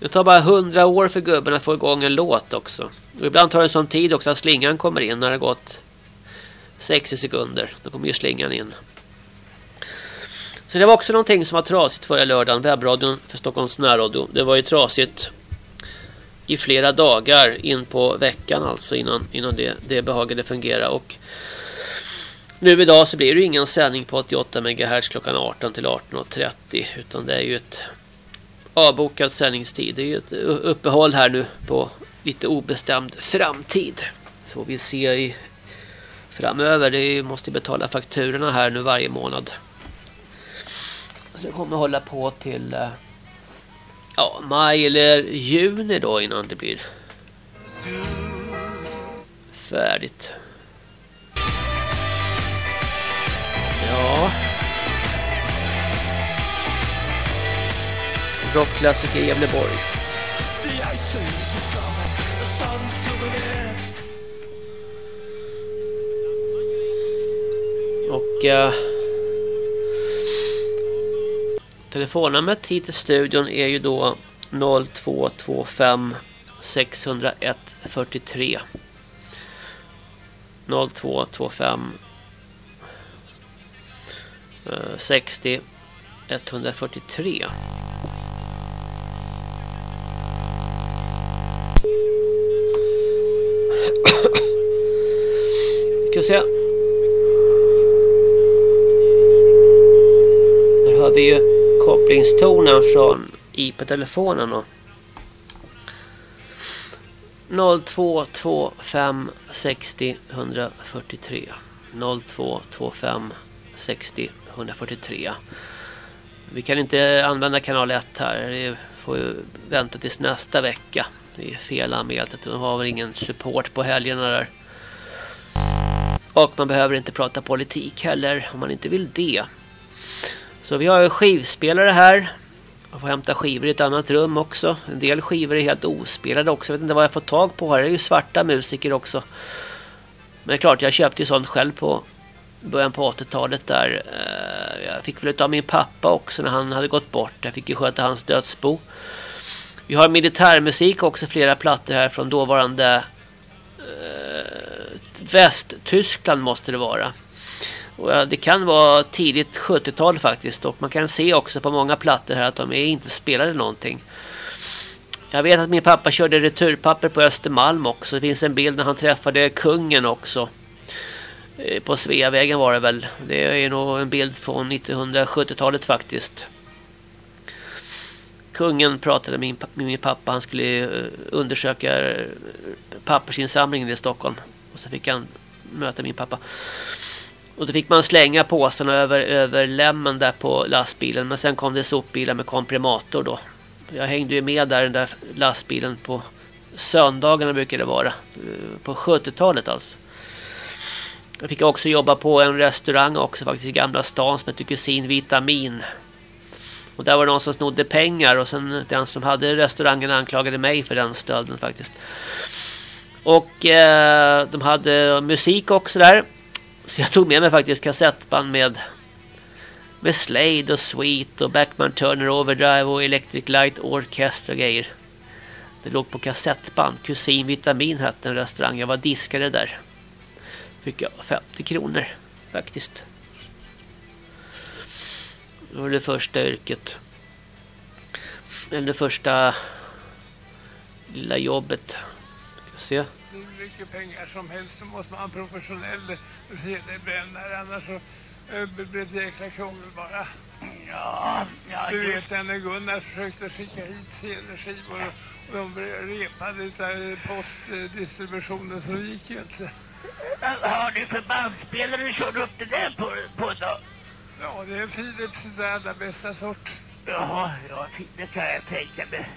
Det tar bara hundra år för gubben att få igång en låt också. Och ibland tar det sån tid också att slingan kommer in när det gått 60 sekunder. Då kommer ju slingan in. Så det var också någonting som var trasigt förra lördagen. Webbradion för Stockholms närradio. Det var ju trasigt i flera dagar in på veckan alltså innan, innan det, det behagade fungera. Och nu idag så blir det ingen sändning på 88 MHz klockan 18 till 18.30 utan det är ju ett avbokad sändningstid. Det är ju ett uppehåll här nu på lite obestämd framtid. Så vi ser i framöver. Det måste betala fakturorna här nu varje månad. Så det kommer hålla på till eh, ja, maj eller juni då innan det blir färdigt. Ja. Rockklassiker i Gävleborg. Och... Uh, Telefonnumret hit till studion är ju då 0225 601 43 0225 60 143 Ska se. Där har vi ju kopplingstonen från IP-telefonen då. 0225 60 143 0225 60 143 Vi kan inte använda kanal 1 här. Vi får ju vänta tills nästa vecka. Det är fel anmält. De har väl ingen support på helgerna där. Och man behöver inte prata politik heller om man inte vill det. Så vi har skivspelare här. Jag får hämta skivor i ett annat rum också. En del skivor är helt ospelade också. Jag vet inte vad jag får tag på här. Det är ju svarta musiker också. Men det är klart, jag köpte ju sånt själv på början på 80-talet där. Eh, jag fick väl av min pappa också när han hade gått bort. Jag fick ju sköta hans dödsbo. Vi har militärmusik också, flera plattor här från dåvarande eh, Västtyskland måste det vara. Och det kan vara tidigt 70-tal faktiskt. Och man kan se också på många plattor här att de är inte spelade någonting. Jag vet att min pappa körde returpapper på Östermalm också. Det finns en bild när han träffade kungen också. Eh, på Sveavägen var det väl. Det är nog en bild från 1970-talet faktiskt. kungen pratade med min, pappa. Han skulle eh, undersöka eh, pappersinsamlingen i Stockholm. Och så fick han möta min pappa. Och då fick man slänga påsarna över, över lämmen där på lastbilen. Men sen kom det sopbilar med komprimator då. Jag hängde ju med där den där lastbilen på söndagarna brukar det vara. Eh, på 70-talet alltså. Jag fick också jobba på en restaurang också faktiskt i Gamla stan som heter Kusin Vitamin. Och där var det någon som snodde pengar och sen den som hade restaurangen anklagade mig för den stölden faktiskt. Och eh, de hade musik också där. Så jag tog med mig faktiskt kassettband med med Slade och Sweet och Backman Turner Overdrive och Electric Light Orchestra och grejer. Det låg på kassettband. Kusin Vitamin hette en restaurang. Jag var diskare där. Fick jag 50 kronor faktiskt. Det var det första yrket. Eller det första lilla jobbet. Ska se. Mycket pengar som helst så måste man ha en professionell CD-brännare annars så äh, blir det jäkla krångel bara. Ja, ja Du vet när Gunnar försökte skicka hit CD-skivor och de repade utav postdistributionen så gick ju inte. har du förbandsspelare du körde upp det där på, på då? Ja, det är Philips det allra bästa sort. Jaha, ja, det kan jag tänka mig.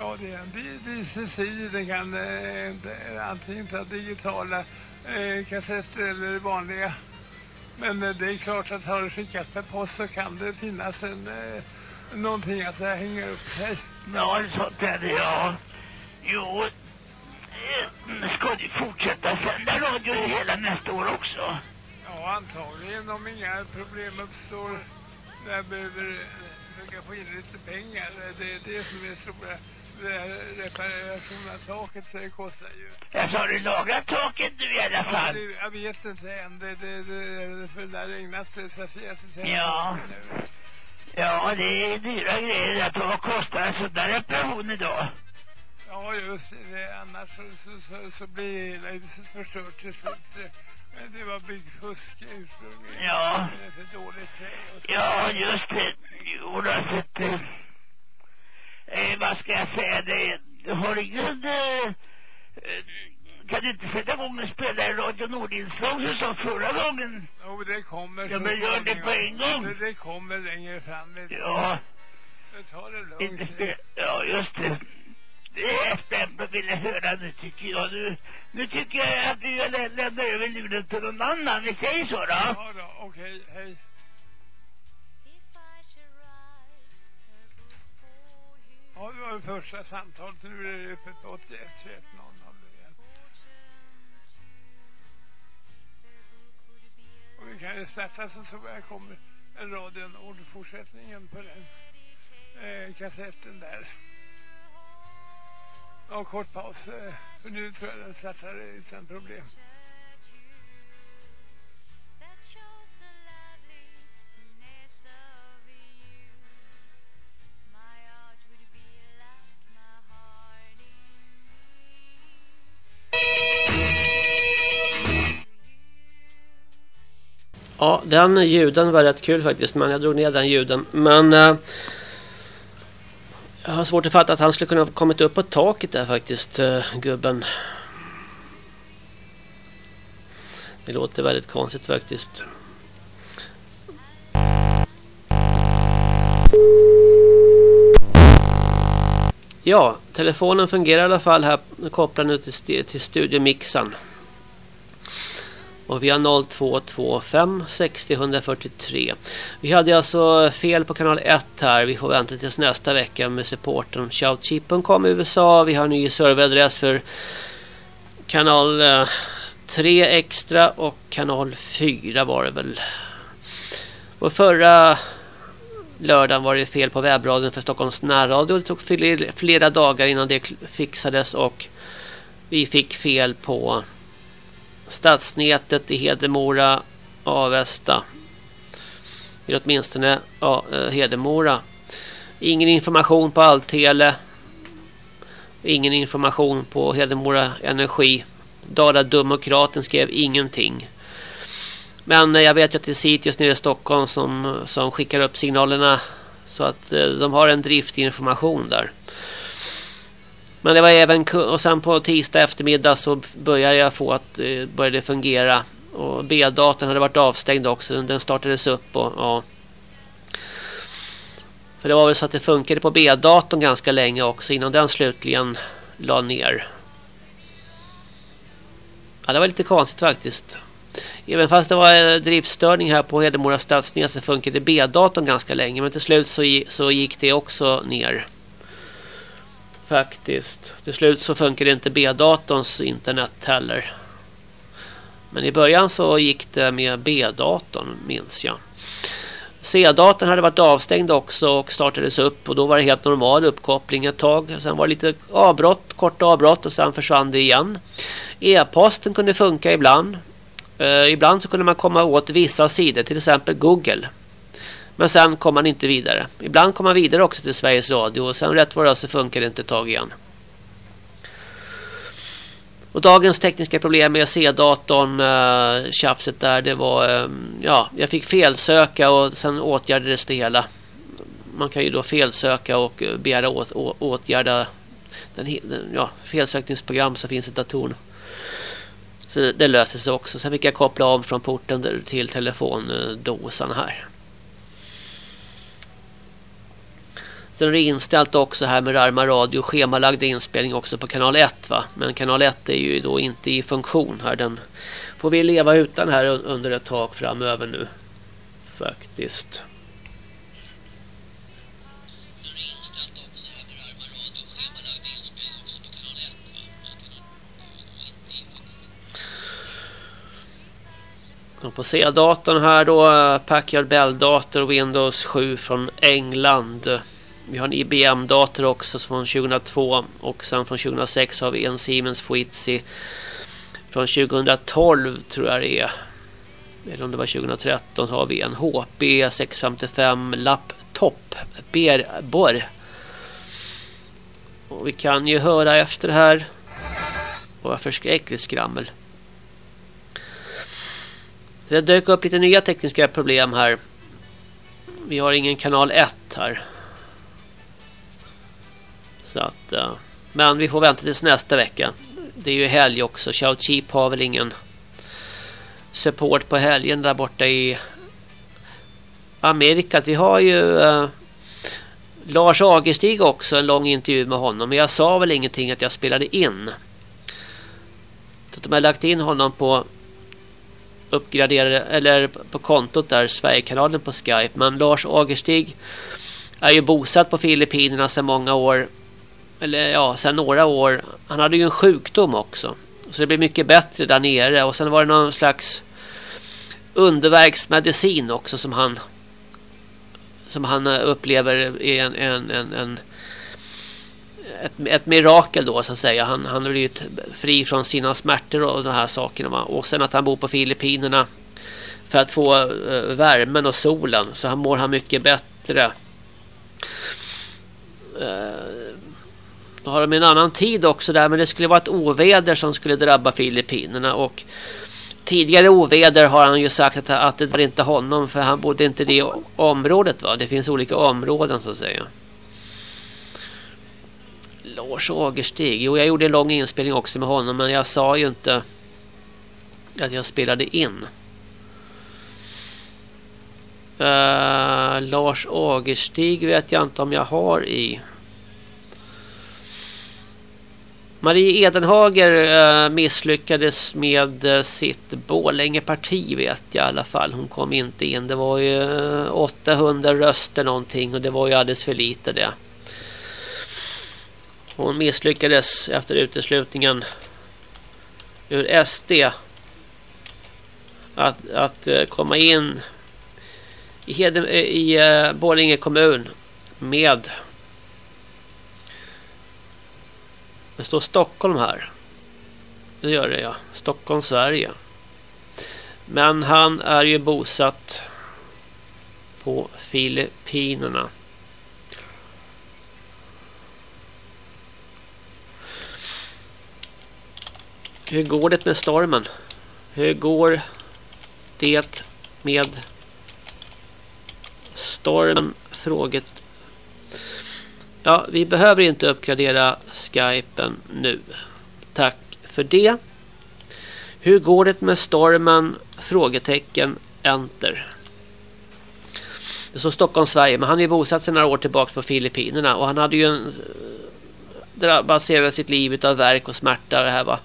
Ja, det är en DCC. Den kan eh, inte- antingen ta digitala eh, kassetter eller vanliga. Men eh, det är klart att har det skickats per post så kan det finnas en, eh, någonting att eh, hänga upp sig. Ja, sånt är det, ja. Jo, eh, ska du fortsätta sända radio hela nästa år också? Ja, antagligen om inga problem uppstår när jag behöver eh, försöka få in lite pengar. Eh, Det är det som är stora re- reparation av taket det kostar ju. Jag sa du lagat taket nu i alla Ja, fall. det, jag vet inte än. Det, det, det, för det har regnat så jag ser att det Ja. Ja, det är dyra grejer. att Vad kostar en sån där reparation idag? Ja, just det. Annars så, så, så, så blir hela huset förstört till slut. Det- Men det var byggfusk ursprungligen. Ja. Det är för dåligt. Ja, just det. Jo, då, så att, eh, eh, vad ska jag säga? Det, ingen... Eh, kan du inte sätta igång och spela i Radio Nordinslag som förra gången? Jo, det kommer. Ja, men gör det på en gång. Det, det kommer längre fram. Ja, Så Ta det lugnt. inte spela. Ja, just det. Det är jag på att vilja höra nu tycker jag. Nu, nu tycker jag att du lä- lämnar över luren till någon annan. Vi säger så då. Ja då, okej, hej. Ja, det var det första samtalet. Nu är det öppet på 81 21 00. Och vi kan ju starta så tror jag kommer en radion ordfortsättningen på den eh, kassetten där. Och kort paus. Eh, för nu tror jag den startar utan problem. Ja, den ljuden var rätt kul faktiskt. Men jag drog ner den ljuden. Men eh, jag har svårt att fatta att han skulle kunna ha kommit upp på taket där faktiskt, eh, gubben. Det låter väldigt konstigt faktiskt. Ja, telefonen fungerar i alla fall här. Kopplar nu till, st- till studiomixan. Och vi har 0225 60 143. Vi hade alltså fel på kanal 1 här. Vi får vänta tills nästa vecka med supporten. Shoutchip.com USA. Vi har ny serveradress för kanal eh, 3 extra och kanal 4 var det väl. Och förra lördagen var det fel på webbradion för Stockholms närradio. Det tog flera dagar innan det fixades och vi fick fel på stadsnätet i Hedemora, Avesta. Eller åtminstone ja, eh, Hedemora. Ingen information på Alltele. Ingen information på Hedemora Energi. Dala-Demokraten skrev ingenting. Men eh, jag vet ju att det är Sitius nere i Stockholm som, som skickar upp signalerna Så att eh, de har en driftinformation där. Men det var även och sen på tisdag eftermiddag så började jag få att eh, började fungera och B-datorn hade varit avstängd också. Den startades upp och ja. För det var väl så att det funkade på B-datorn ganska länge också innan den slutligen la ner. Ja, det var lite konstigt faktiskt. Även fast det var eh, driftstörning här på Hedemora stadsnät så funkade B-datorn ganska länge. Men till slut så, så gick det också ner. Faktiskt. Till slut så funkade inte B-datorns internet heller. Men i början så gick det med B-datorn minns jag. C-datorn hade varit avstängd också och startades upp och då var det helt normal uppkoppling ett tag. Sen var det lite avbrott, kort avbrott och sen försvann det igen. E-posten kunde funka ibland. Uh, ibland så kunde man komma åt vissa sidor, till exempel Google. Men sen kom man inte vidare. Ibland kom man vidare också till Sveriges Radio och sen rätt vad det så funkar det inte ett tag igen. Och dagens tekniska problem med C-datorn, äh, tjafset där, det var, Äh, ja, jag fick felsöka och sen åtgärdades det hela. Man kan ju då felsöka och eh, begära åt, å, åtgärda den, den, ja, felsökningsprogram som finns i datorn. Så det, det löser sig också. Sen fick jag koppla om från porten till telefondosan här. Sen är det inställt också här med Rarma Radio schemalagd inspelning också på kanal 1 va. Men kanal 1 är ju då inte i funktion här. Den får vi leva utan här under ett tag framöver nu. Faktiskt. Och på C-datorn här då eh, Packard Bell-dator Windows 7 från England. Vi har en IBM-dator också från 2002 och sen från 2006 har vi en Siemens Fuizzi från 2012 tror jag det är. Eller om det var 2013 har vi en HP 655 laptop Berborg. Och vi kan ju höra efter här. Och vad förskräckligt skrammel. Så det dök upp lite nya tekniska problem här. Vi har ingen kanal 1 här. Så att, uh, men vi får vänta tills nästa vecka. Det är ju helg också. Shout Cheap har väl ingen support på helgen där borta i Amerika. Vi har ju uh, Lars Agerstig också, en lång intervju med honom. Men jag sa väl ingenting att jag spelade in. Så de har lagt in honom på uppgraderade eller på kontot där Sverigekanalen på Skype. Men Lars Agerstig är ju bosatt på Filippinerna sedan många år eller ja, sen några år. Han hade ju en sjukdom också. Så det blev mycket bättre där nere. Och sen var det någon slags underverksmedicin också som han som han eh, upplever är en, en, en, en ett, ett, mirakel då så att säga. Han, han har blivit fri från sina smärtor och de här sakerna. Och sen att han bor på Filippinerna för att få uh, värmen och solen. Så han mår han mycket bättre. Eh, då har de en annan tid också där men det skulle vara ett oväder som skulle drabba Filippinerna och tidigare oväder har han ju sagt att, att det var inte honom för han bodde inte i det området va. Det finns olika områden så att säga. Lars Agerstig. Jo, jag gjorde en lång inspelning också med honom men jag sa ju inte att jag spelade in. Uh, Lars Agerstig vet jag inte om jag har i Marie Edenhager eh, misslyckades med eh, sitt Borlängeparti vet jag i alla fall. Hon kom inte in. Det var ju eh, 800 röster någonting och det var ju alldeles för lite det. Hon misslyckades efter uteslutningen ur SD att, att komma in i, Heden, i Borlänge kommun med Det står Stockholm här. Det gör det ja. Stockholm, Sverige. Men han är ju bosatt på Filippinerna. Hur går det med stormen? Hur går det med stormen? Fråget Ja, vi behöver inte uppgradera Skypen nu. Tack för det. Hur går det med stormen? Frågetecken. Enter. Det står Stockholm, Sverige. Men han är bosatt sedan några år tillbaka på Filippinerna. Och han hade ju en... Eh, Baserat sitt liv utav verk och smärta det här va.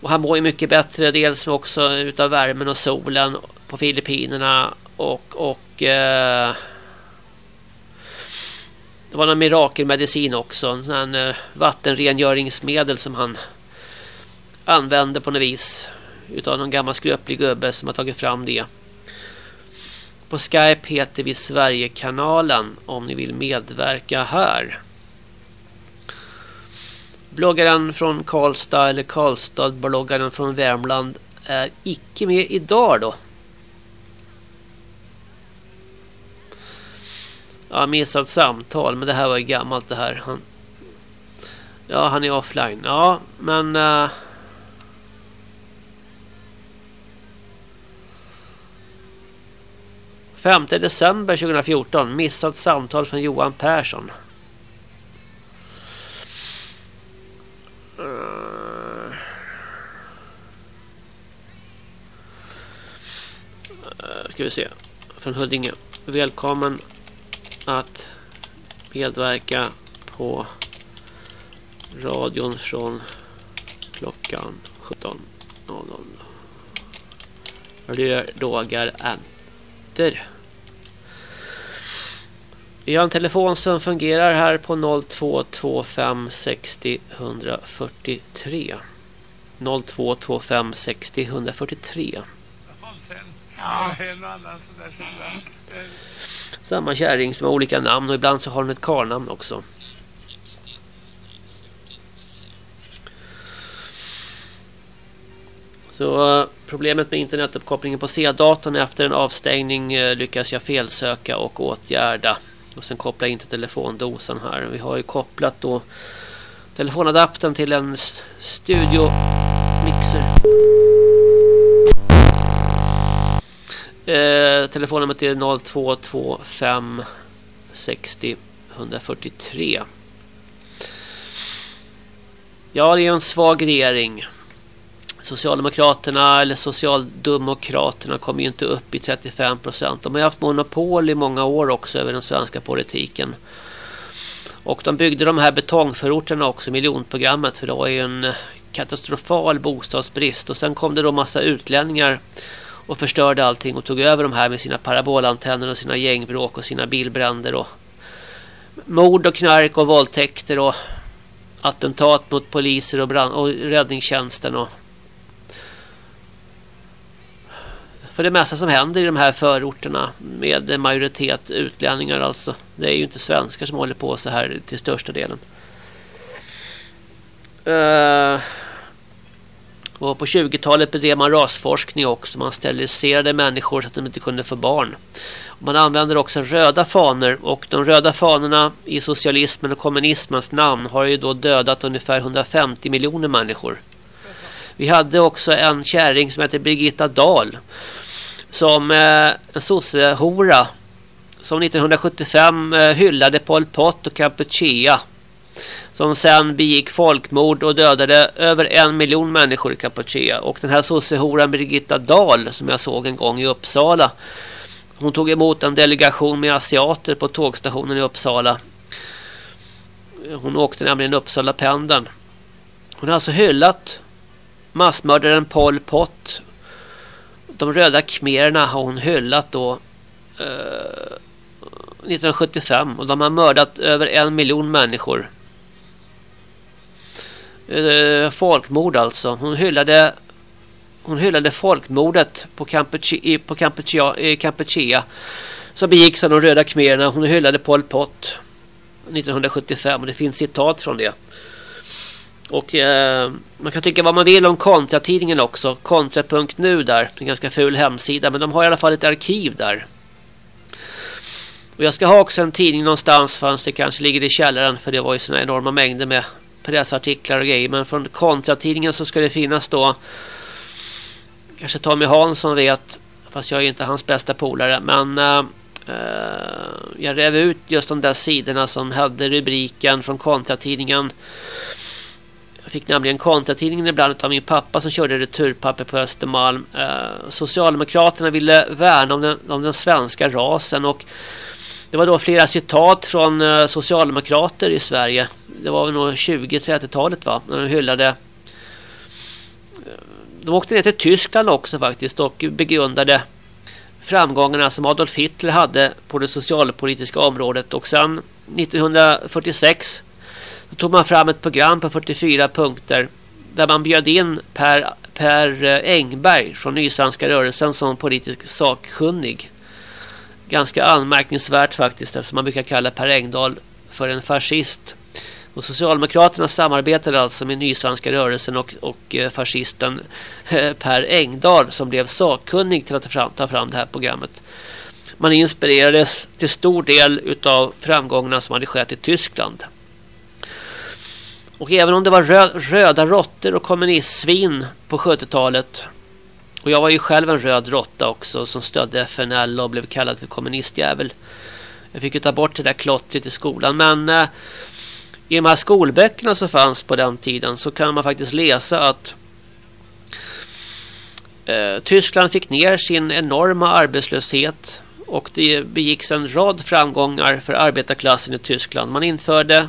Och han mår ju mycket bättre. Dels också utav värmen och solen på Filippinerna. Och... och eh, det var någon mirakelmedicin också. En sån här eh, vattenrengöringsmedel som han använde på något vis. Utav någon gammal skröplig gubbe som har tagit fram det. På Skype heter vi Sverigekanalen om ni vill medverka här. Bloggaren från Karlstad eller Karlstad bloggaren från Värmland är icke med idag då. Ja, missat samtal. Men det här var ju gammalt det här. Han... Ja, han är offline. Ja, men... Uh... Femte december 2014. Missat samtal från Johan Persson. Uh... Ska vi se. Från Huddinge. Välkommen att medverka på radion från klockan 17.00. Rör dagar enter. Vi har en telefon som fungerar här på 0225 60 143. 0225 60 143. Ja. Samma kärring som har olika namn och ibland så har hon ett karlnamn också. Så eh, problemet med internetuppkopplingen på C-datorn efter en avstängning eh, lyckas jag felsöka och åtgärda. Och sen koppla in till telefondosan här. Vi har ju kopplat då telefonadaptern till en studio mixer. Eh, telefonnumret är 0225 60 143. Ja, det är en svag regering. Socialdemokraterna eller Socialdemokraterna kommer ju inte upp i 35 procent. De har haft monopol i många år också över den svenska politiken. Och de byggde de här betongförorterna också, miljonprogrammet. För det var ju en katastrofal bostadsbrist. Och sen kom det då massa utlänningar och förstörde allting och tog över de här med sina parabolantenner och sina gängbråk och sina bilbränder och mord och knark och våldtäkter och attentat mot poliser och, brand och räddningstjänsten och för det mesta som händer i de här förorterna med majoritet utlänningar alltså. Det är ju inte svenskar som håller på så här till största delen. Uh, och på 20-talet bedrev man rasforskning också. Man steriliserade människor så att de inte kunde få barn. Man använder också röda faner och de röda fanorna i socialismen och kommunismens namn har ju då dödat ungefär 150 miljoner människor. Vi hade också en kärring som heter Birgitta Dahl som eh, en sossehora som 1975 eh, hyllade Pol Pot och Kampuchea som sen begick folkmord och dödade över en miljon människor i Kampuchea. Och den här sossehoran Birgitta Dahl som jag såg en gång i Uppsala. Hon tog emot en delegation med asiater på tågstationen i Uppsala. Hon åkte nämligen Uppsala pendeln. Hon har alltså hyllat massmördaren Pol Pot. De röda khmererna har hon hyllat då eh, 1975 och de har mördat över en miljon människor eh, folkmord alltså. Hon hyllade hon hyllade folkmordet på Kampuchea, på Kampuchea, Kampuchea som begicks av de röda khmererna. Hon hyllade Pol Pot 1975 och det finns citat från det. Och eh, man kan tycka vad man vill om kontratidningen också. Kontra.nu där. En ganska ful hemsida. Men de har i alla fall ett arkiv där. Och jag ska ha också en tidning någonstans. Fanns det kanske ligger i källaren. För det var ju såna enorma mängder med pressartiklar och grejer. Men från kontratidningen så ska det finnas då kanske Tommy Hansson vet fast jag är inte hans bästa polare men uh, jag rev ut just de där sidorna som hade rubriken från kontratidningen. Jag fick nämligen kontratidningen ibland av min pappa som körde returpapper på Östermalm. Uh, Socialdemokraterna ville värna om den, om den svenska rasen och det var då flera citat från eh, socialdemokrater i Sverige. Det var nog 20-30-talet va? När de hyllade eh, de åkte ner till Tyskland också faktiskt och begrundade framgångarna som Adolf Hitler hade på det socialpolitiska området. Och sen 1946 så tog man fram ett program på 44 punkter där man bjöd in Per, per eh, Engberg från Nysvenska rörelsen som politisk sakkunnig. Ganska anmärkningsvärt faktiskt eftersom man brukar kalla Per Engdahl för en fascist. Och Socialdemokraterna samarbetade alltså med Nysvenska rörelsen och, och eh, fascisten eh, Per Engdahl som blev sakkunnig till att ta fram, ta fram det här programmet. Man inspirerades till stor del utav framgångarna som hade skett i Tyskland. Och även om det var röda råttor och kommunistsvin på 70-talet och jag var ju själv en röd råtta också som stödde FNL och blev kallad för kommunistjävel. Jag fick ju ta bort det där klottret i skolan men eh, i de här skolböckerna som fanns på den tiden så kan man faktiskt läsa att eh, Tyskland fick ner sin enorma arbetslöshet och det begicks en rad framgångar för arbetarklassen i Tyskland. Man införde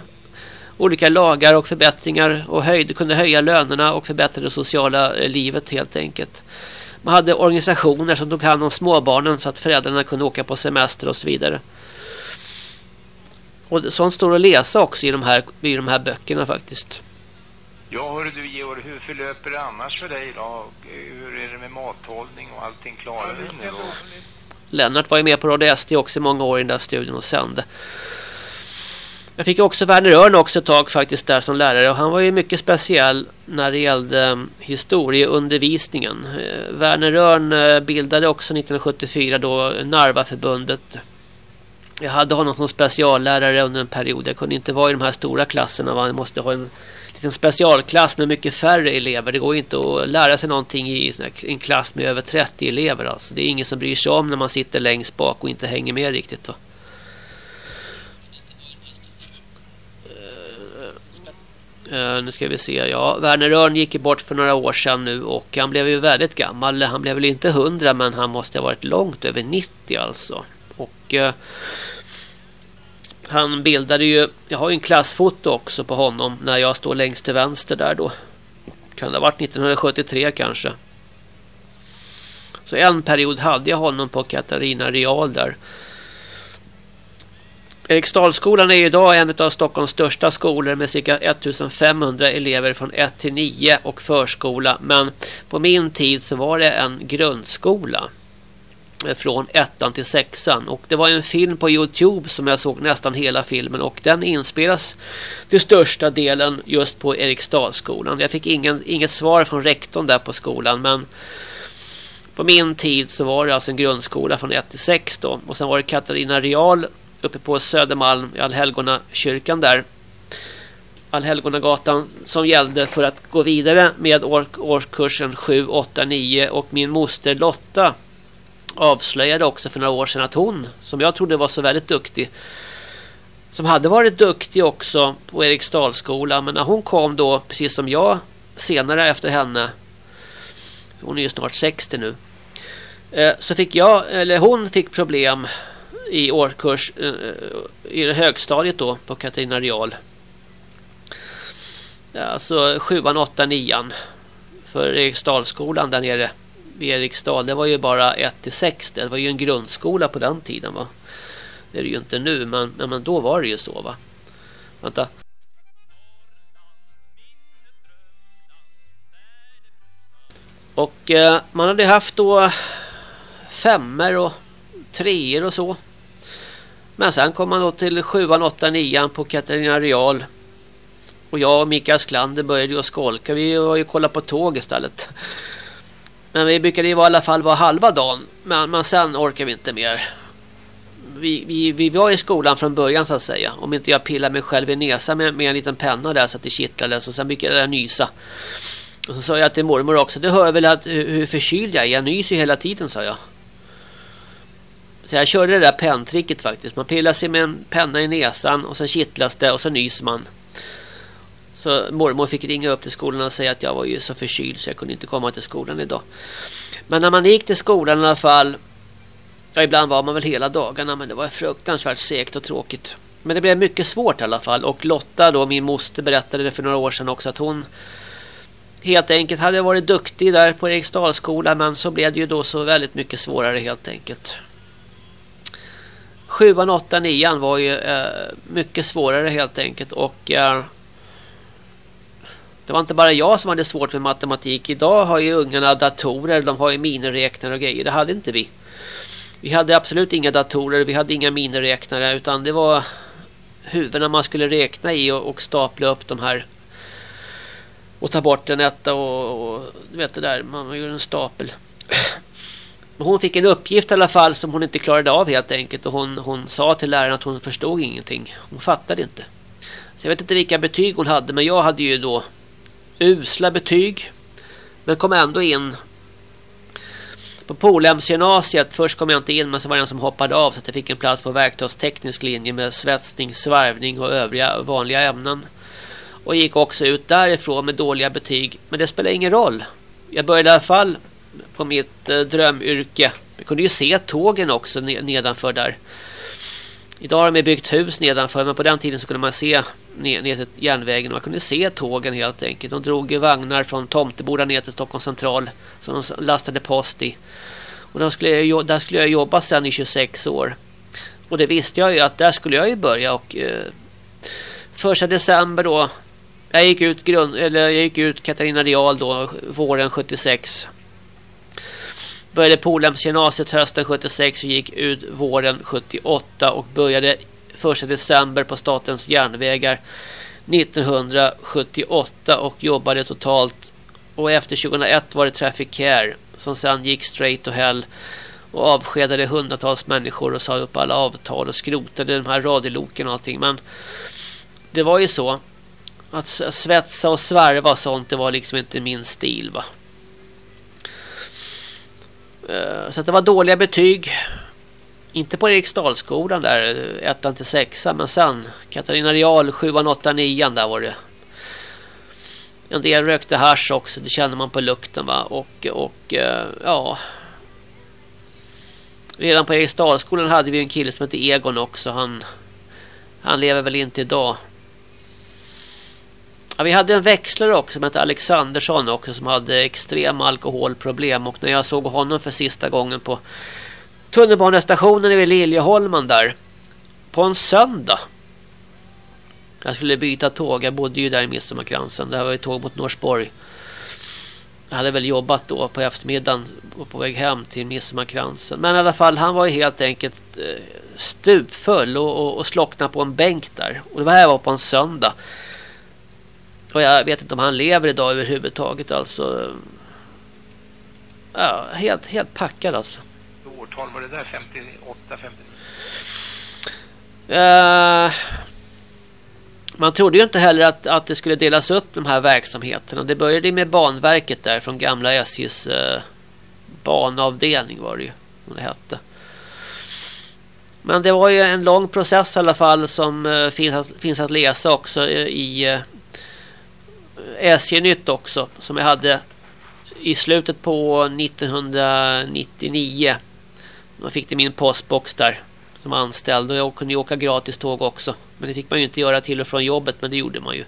olika lagar och förbättringar och höjde, kunde höja lönerna och förbättra det sociala eh, livet helt enkelt. Man hade organisationer som tog hand om småbarnen så att föräldrarna kunde åka på semester och så vidare. Och sånt står att läsa också i de här, i de här böckerna faktiskt. Ja, hör du Georg, hur förlöper det annars för dig då? Hur är det med mathållning och allting klarar du nu då? Lennart var ju med på Radio SD också i många år i den där studion och sände. Jag fick också Werner Örn också ett tag faktiskt där som lärare och han var ju mycket speciell när det gällde mm, historieundervisningen. Eh, Werner Örn eh, bildade också 1974 då Narvaförbundet jag hade honom som speciallärare under en period. Jag kunde inte vara i de här stora klasserna. Man måste ha en liten specialklass med mycket färre elever. Det går inte att lära sig någonting i en klass med över 30 elever. Alltså. Det är ingen som bryr sig om när man sitter längst bak och inte hänger med riktigt. Va? Uh, nu ska vi se. Ja, Werner Örn gick bort för några år sedan nu och han blev ju väldigt gammal. Han blev väl inte 100 men han måste ha varit långt över 90 alltså. Och uh, han bildade ju, jag har ju en klassfoto också på honom när jag står längst till vänster där då. Kan det ha varit 1973 kanske. Så en period hade jag honom på Katarina Real där. Eriksdalsskolan är idag en av Stockholms största skolor med cirka 1500 elever från 1 till 9 och förskola. Men på min tid så var det en grundskola från ettan till sexan. Och det var en film på Youtube som jag såg nästan hela filmen och den inspelas till största delen just på Eriksdalsskolan. Jag fick ingen, inget svar från rektorn där på skolan men på min tid så var det alltså en grundskola från 1 till 6 då. Och sen var det Katarina Real uppe på Södermalm i Allhelgona kyrkan där. Allhelgonagatan som gällde för att gå vidare med årskursen 7, 8, 9 och min moster Lotta avslöjade också för några år sedan att hon, som jag trodde var så väldigt duktig, som hade varit duktig också på Eriksdalsskolan, men när hon kom då, precis som jag, senare efter henne, hon är ju snart 60 nu, eh, så fick jag, eller hon fick problem i årskurs eh, i högstadiet då på Katarina Real. Alltså sjuan, åttan, nian för Eriksdalsskolan där nere vid Eriksdal, det var ju bara 1 till 6 det var ju en grundskola på den tiden va. Det är det ju inte nu men, men då var det ju så va. Vänta. Och eh, man hade haft då femmer och treor och så. Men sen kom man då till sjuan, åttan, nian på Katarina Real. Och jag och Mikael Sklander började ju skolka. Vi var ju kolla på tåg istället. Men vi brukade ju i alla fall vara halva dagen. Men, men sen orkar vi inte mer. Vi, vi, vi var i skolan från början så att säga. Om inte jag pillar mig själv i näsan med, med en liten penna där så att det kittlade. Så sen brukade jag nysa. Och så sa jag till mormor också. Det hör väl att hur, hur förkyld jag är. Jag nyser hela tiden sa jag. Så jag körde det där penntricket faktiskt. Man pillar sig med en penna i näsan och sen kittlas det och så nyser man. Så mormor fick ringa upp till skolan och säga att jag var ju så förkyld så jag kunde inte komma till skolan idag. Men när man gick till skolan i alla fall. Ja, ibland var man väl hela dagarna men det var fruktansvärt segt och tråkigt. Men det blev mycket svårt i alla fall. Och Lotta då, min moster, berättade det för några år sedan också att hon helt enkelt hade varit duktig där på Eriksdalsskolan men så blev det ju då så väldigt mycket svårare helt enkelt. Sjuan, åttan, nian var ju eh, mycket svårare helt enkelt och eh, det var inte bara jag som hade svårt med matematik. Idag har ju ungarna datorer, de har ju miniräknare och grejer. Det hade inte vi. Vi hade absolut inga datorer, vi hade inga miniräknare utan det var huvudena man skulle räkna i och, och stapla upp de här och ta bort en etta och, och du vet det där, man gjorde en stapel. Men hon fick en uppgift i alla fall som hon inte klarade av helt enkelt och hon, hon sa till läraren att hon förstod ingenting. Hon fattade inte. Så jag vet inte vilka betyg hon hade men jag hade ju då usla betyg. Men kom ändå in på Polhemsgymnasiet. Först kom jag inte in men så var det en som hoppade av så att jag fick en plats på verkstadsteknisk linje med svetsning, svarvning och övriga vanliga ämnen. Och gick också ut därifrån med dåliga betyg. Men det spelar ingen roll. Jag började i alla fall på mitt eh, drömyrke. Jag kunde ju se tågen också nedanför där. Idag har de byggt hus nedanför men på den tiden så kunde man se ner, ner till järnvägen. Man kunde se tågen helt enkelt. De drog vagnar från Tomteboda ner till Stockholm central som de lastade post i. Och där skulle, jag, där skulle jag jobba sen i 26 år. Och det visste jag ju att där skulle jag ju börja och eh, första december då jag gick ut grund eller jag gick ut Katarina Real då våren 76. Började Polhemsgymnasiet hösten 76 och gick ut våren 78 och började första december på Statens järnvägar 1978 och jobbade totalt. Och efter 2001 var det Traffic Care som sen gick straight to hell och avskedade hundratals människor och sa upp alla avtal och skrotade de här radioloken och allting. Men det var ju så att svetsa och svärva och sånt det var liksom inte min stil va. Eh, så att det var dåliga betyg. Inte på Eriksdalsskolan där, eh, ettan till sexan, men sen Katarina Real, sjuan, åttan, nian där var det. En del rökte hash också, det känner man på lukten va. Och, och eh, ja. Redan på Eriksdalsskolan hade vi en kille som hette Egon också. Han, han lever väl inte idag. Ja, vi hade en växlare också som hette Alexandersson också som hade extrema alkoholproblem och när jag såg honom för sista gången på tunnelbanestationen vid Liljeholmen där på en söndag. Jag skulle byta tåg. Jag bodde ju där i Midsommarkransen. Det här var ju tåg mot Norsborg. Jag hade väl jobbat då på eftermiddagen och på väg hem till Midsommarkransen. Men i alla fall, han var ju helt enkelt eh, stupfull och, och, och slocknade på en bänk där. Och det här var på en söndag. Och jag vet inte om han lever idag överhuvudtaget alltså. Ja, helt, helt packad alltså. Årtal var det där? 58, 59? Uh, man trodde ju inte heller att, att det skulle delas upp de här verksamheterna. Det började med Banverket där från gamla SJs uh, eh, banavdelning var det ju. Som det hette. Men det var ju en lång process i alla fall som uh, finns, att, finns att läsa också i SJ-nytt också som jag hade i slutet på 1999. Man fick det min postbox där som anställd och jag kunde ju åka gratis tåg också. Men det fick man ju inte göra till och från jobbet men det gjorde man ju.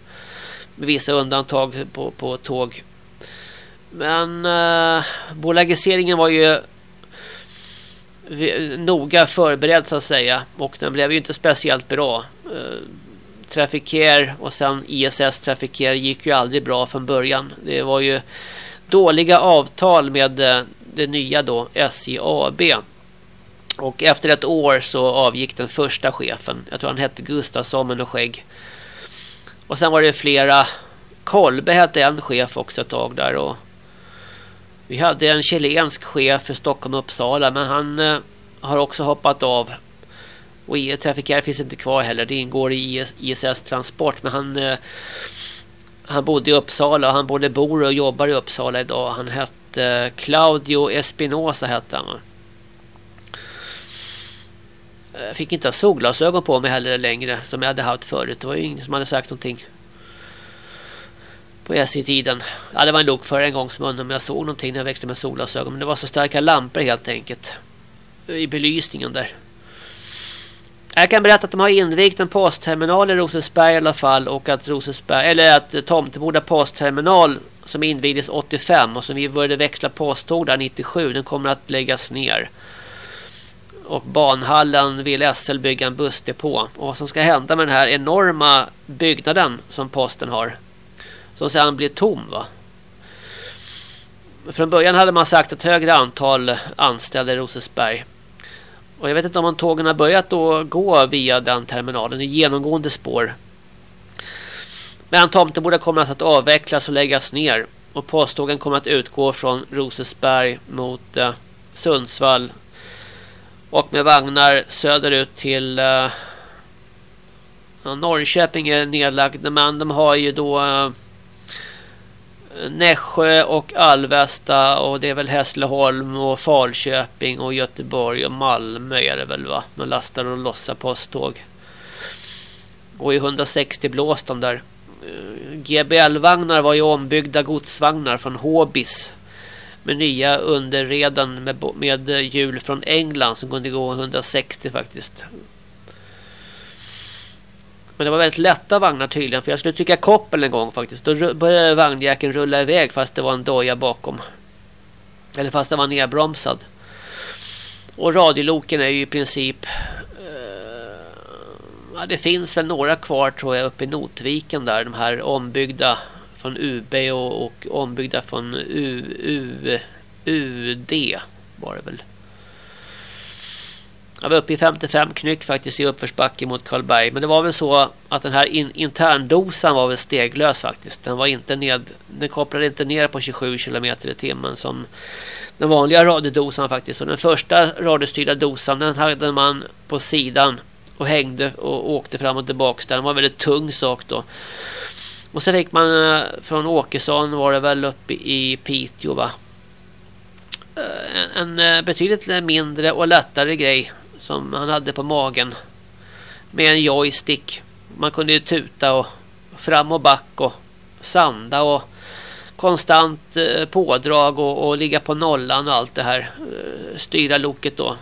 Med vissa undantag på, på tåg. Men eh, bolagiseringen var ju noga förberedd så att säga och den blev ju inte speciellt bra. Eh, Trafficare och sen ISS Trafficare gick ju aldrig bra från början. Det var ju dåliga avtal med eh, det nya då SJ AB. Och efter ett år så avgick den första chefen. Jag tror han hette Gustafsson med skägg. Och sen var det flera. Kolbe hette en chef också ett tag där. Och vi hade en chilensk chef för Stockholm och Uppsala. Men han eh, har också hoppat av. Och i Trafikär finns inte kvar heller. Det ingår i ISS Transport. Men han, eh, han bodde i Uppsala. Han både bor och jobbar i Uppsala idag. Han hette eh, Claudio Espinosa hette han. Jag fick inte ha solglasögon på mig heller längre som jag hade haft förut. Det var ju ingen som hade sagt någonting på SJ-tiden. Ja, det var en lokförare en gång som undrade om jag såg någonting när jag växte med solglasögon. Men det var så starka lampor helt enkelt. Eh, I belysningen där. Jag kan berätta att de har invigt en postterminal i Rosersberg i alla fall. Och att Rosersberg, eller att Tomteboda postterminal som invigdes 85 och som vi började växla posttåg där 97. Den kommer att läggas ner. Och banhallen vill SL bygga en bussdepå. Och vad som ska hända med den här enorma byggnaden som posten har som sedan blir tom va. Från början hade man sagt ett högre antal anställda i Rosersberg. Och jag vet inte om tågen har börjat då gå via den terminalen i genomgående spår. Men Tomteboda kommer alltså att avvecklas och läggas ner. Och posttågen kommer att utgå från Rosesberg mot eh, Sundsvall. Och med vagnar söderut till eh, Norrköping är nedlagd. Men de har ju då eh, Nässjö och Alvesta och det är väl Hässleholm och Falköping och Göteborg och Malmö är det väl va? De lastar och lossar posttåg. Går i 160 blås de där. Eh, GBL-vagnar var ju ombyggda godsvagnar från Hobis. Med nya underreden med, med hjul från England som kunde gå 160 faktiskt. Men det var väldigt lätta vagnar tydligen. För jag skulle trycka koppel en gång faktiskt. Då började vagnjäkeln rulla iväg fast det var en doja bakom. Eller fast den var nedbromsad. Och radioloken är ju i princip... Uh, ja, det finns väl några kvar tror jag uppe i Notviken där. De här ombyggda från UB och, och ombyggda från U, U, UD var det väl. Jag var uppe i 55 knyck faktiskt i uppförsbacke mot Karlberg. Men det var väl så att den här in, interndosan var väl steglös faktiskt. Den var inte ned, den kopplade inte ner på 27 km i timmen som den vanliga radiodosan faktiskt. Och den första radiostyrda dosan den hade man på sidan och hängde och åkte fram och tillbaka. Den var en väldigt tung sak då. Och sen fick man eh, från Åkesson var det väl uppe i Piteå va. Eh, en, en eh, betydligt mindre och lättare grej som han hade på magen. Med en joystick. Man kunde ju tuta och fram och back och sanda och konstant eh, pådrag och, och ligga på nollan och allt det här. Eh, styra loket då.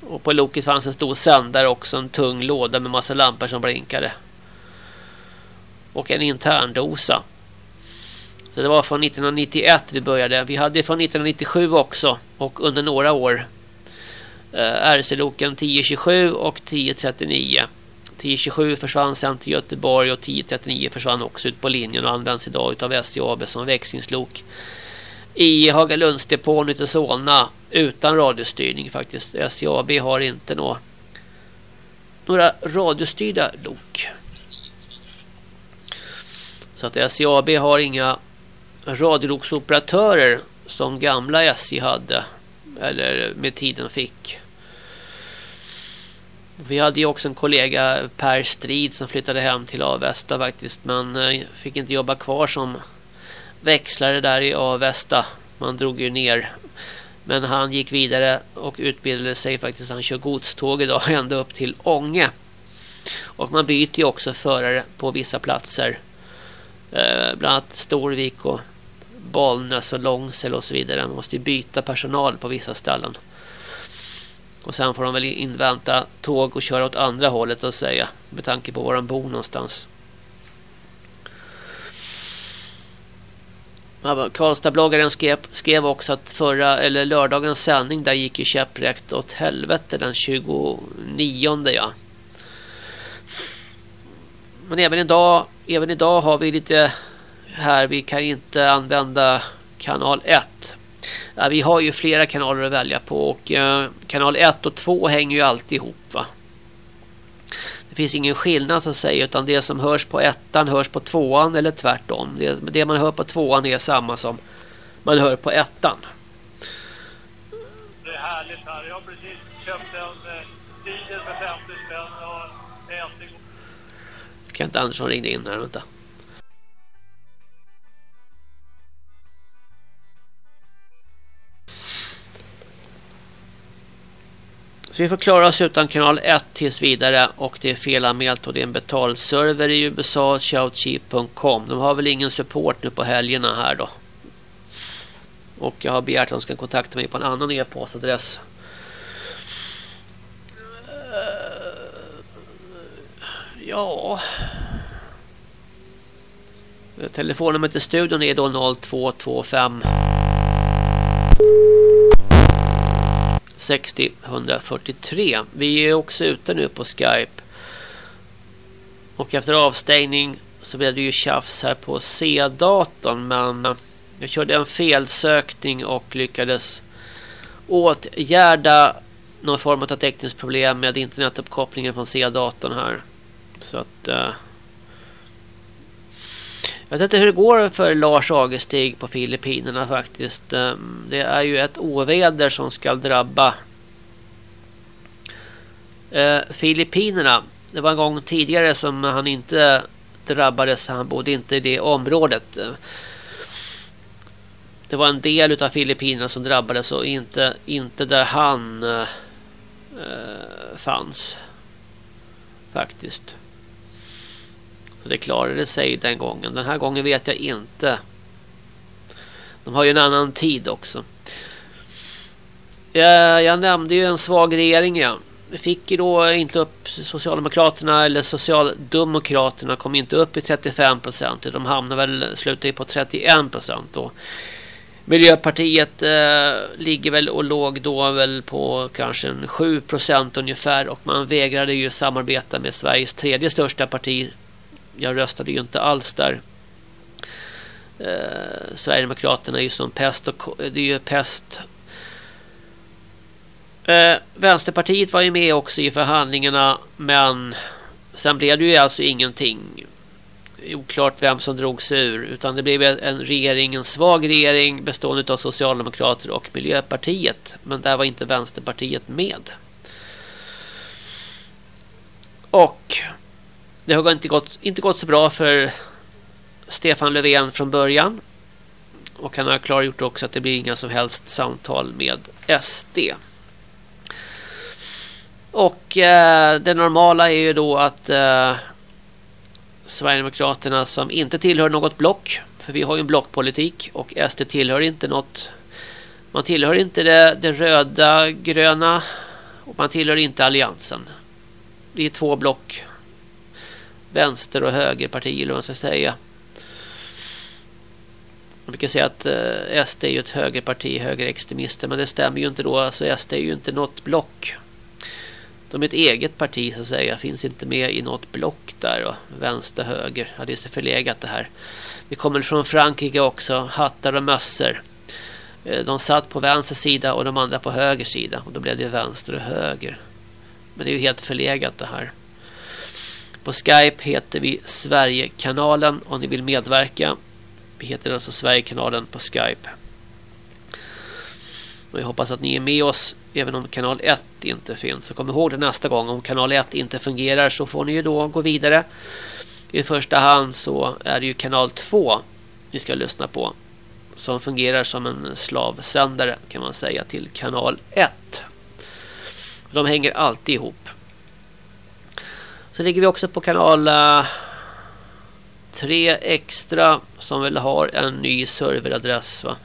Och på loket fanns en stor sändare också. En tung låda med massa lampor som blinkade. Och en interndosa. Så det var från 1991 vi började. Vi hade från 1997 också. Och under några år Eh, RC-loken 1027 och 1039. 1027 försvann sen till Göteborg och 1039 försvann också ut på linjen och används idag av SJ AB som växlingslok i Hagalundsdepån ute i Solna utan radiostyrning faktiskt. SJ AB har inte nå några radiostyrda lok. Så att SJ AB har inga radioloksoperatörer som gamla SJ hade eller med tiden fick. Vi hade ju också en kollega Per Strid som flyttade hem till Avesta faktiskt. Men eh, fick inte jobba kvar som växlare där i Avesta. Man drog ju ner. Men han gick vidare och utbildade sig faktiskt. Han kör godståg idag ända upp till Ånge. Och man byter ju också förare på vissa platser. Eh, bland annat Storvik och Bollnäs och Långsel och så vidare. Man måste ju byta personal på vissa ställen. Och sen får de väl invänta tåg och köra åt andra hållet att säga. Med tanke på var de bor någonstans. Karlstadbloggaren skrev, skrev också att förra eller lördagens sändning där gick ju käpprätt åt helvete den 29 ja. Men även idag, även idag har vi lite här vi kan inte använda kanal 1 Ja, vi har ju flera kanaler att välja på och eh, kanal 1 och 2 hänger ju alltid ihop va. Det finns ingen skillnad så att säga utan det som hörs på ettan hörs på tvåan eller tvärtom. Det, det man hör på tvåan är samma som man hör på ettan. Det är härligt här. Jag har precis köpt en eh, diesel för 50 spänn och ätit. Kent Andersson ringde in här, vänta. Så vi får klara oss utan kanal 1 tills vidare och det är felanmält och det är en betalserver i USA, shoutcheap.com. De har väl ingen support nu på helgerna här då. Och jag har begärt att de ska kontakta mig på en annan e-postadress. Eh, ja. Telefonnumret till studion är då 0225 60 143. Vi är också ute nu på Skype. Och efter avstängning så blev det ju tjafs här på C-datorn men jag körde en felsökning och lyckades åtgärda någon form av tekniskt problem med internetuppkopplingen från C-datorn här. Så att... Eh, jag vet inte hur det går för Lars Agestig på Filippinerna faktiskt. Ehm, det är ju ett oväder som ska drabba eh, Filippinerna. Det var en gång tidigare som han inte drabbades. Han bodde inte i det området. Det var en del av Filippinerna som drabbades och inte, inte där han uh, fanns. Faktiskt. Så det klarade sig den gången. Den här gången vet jag inte. De har ju en annan tid också. Jag, jag nämnde ju en svag regering. Ja. Vi fick ju då inte upp Socialdemokraterna eller Socialdemokraterna kom inte upp i 35 procent. De hamnade väl slutade på 31 procent. Miljöpartiet eh, ligger väl och låg då väl på kanske en 7 procent ungefär och man vägrade ju samarbeta med Sveriges tredje största parti jag röstade ju inte alls där. Eh, Sverigedemokraterna är ju som pest och det är ju pest. Eh, Vänsterpartiet var ju med också i förhandlingarna men sen blev det ju alltså ingenting. Oklart vem som drog sig ur utan det blev en regering, en svag regering bestående av Socialdemokrater och Miljöpartiet. Men där var inte Vänsterpartiet med. Och det har inte gått, inte gått så bra för Stefan Löfven från början. Och han har klargjort också att det blir inga som helst samtal med SD. Och eh, det normala är ju då att eh, Sverigedemokraterna som inte tillhör något block. För vi har ju en blockpolitik och SD tillhör inte något. Man tillhör inte det, det röda, gröna och man tillhör inte alliansen. Det är två block vänster och högerpartier eller vad man ska säga. Man brukar säga att eh, SD är ju ett högerparti, högerextremister, men det stämmer ju inte då. Alltså SD är ju inte något block. De är ett eget parti så att säga, finns inte med i något block där och vänster, höger. Ja, det är så förlegat det här. Det kommer från Frankrike också, hattar och mössor. Eh, de satt på vänster sida och de andra på höger sida och då blev det vänster och höger. Men det är ju helt förlegat det här. På Skype heter vi Sverigekanalen om ni vill medverka. Vi heter alltså Sverigekanalen på Skype. Och jag hoppas att ni är med oss även om kanal 1 inte finns. Så kom ihåg det nästa gång. Om kanal 1 inte fungerar så får ni ju då gå vidare. I första hand så är det ju kanal 2 ni ska lyssna på. Som fungerar som en slavsändare kan man säga till kanal 1. De hänger alltid ihop. Så ligger vi också på kanal eh, 3 uh, extra som väl har en ny serveradress va?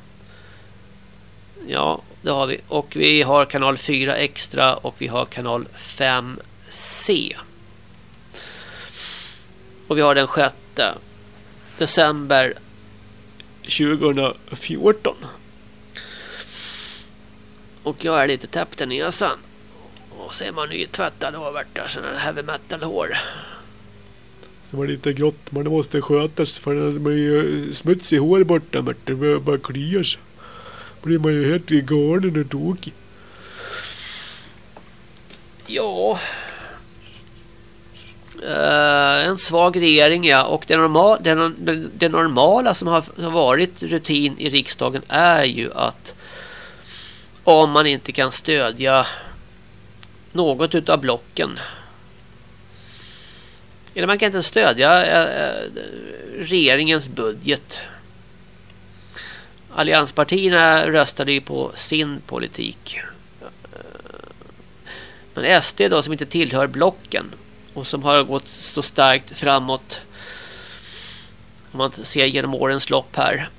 Ja, det har vi. Och vi har kanal 4 extra och vi har kanal 5C. Och vi har den 6 december 2014. Och jag är lite täppt i näsan. Och så är man nytvättad och vart sån här heavy metal hår. Så man inte grått, man måste skötas för det blir ju smutsig hår borta det bara kliar sig. blir man ju helt galen och tokig. Ja. Uh, en svag regering ja och det, normal, det, det normala som har, har varit rutin i riksdagen är ju att om man inte kan stödja något utav blocken. Eller man kan inte stödja eh, eh, regeringens budget. Allianspartierna röstade ju på sin politik. Men SD då som inte tillhör blocken och som har gått så starkt framåt om man ser genom årens lopp här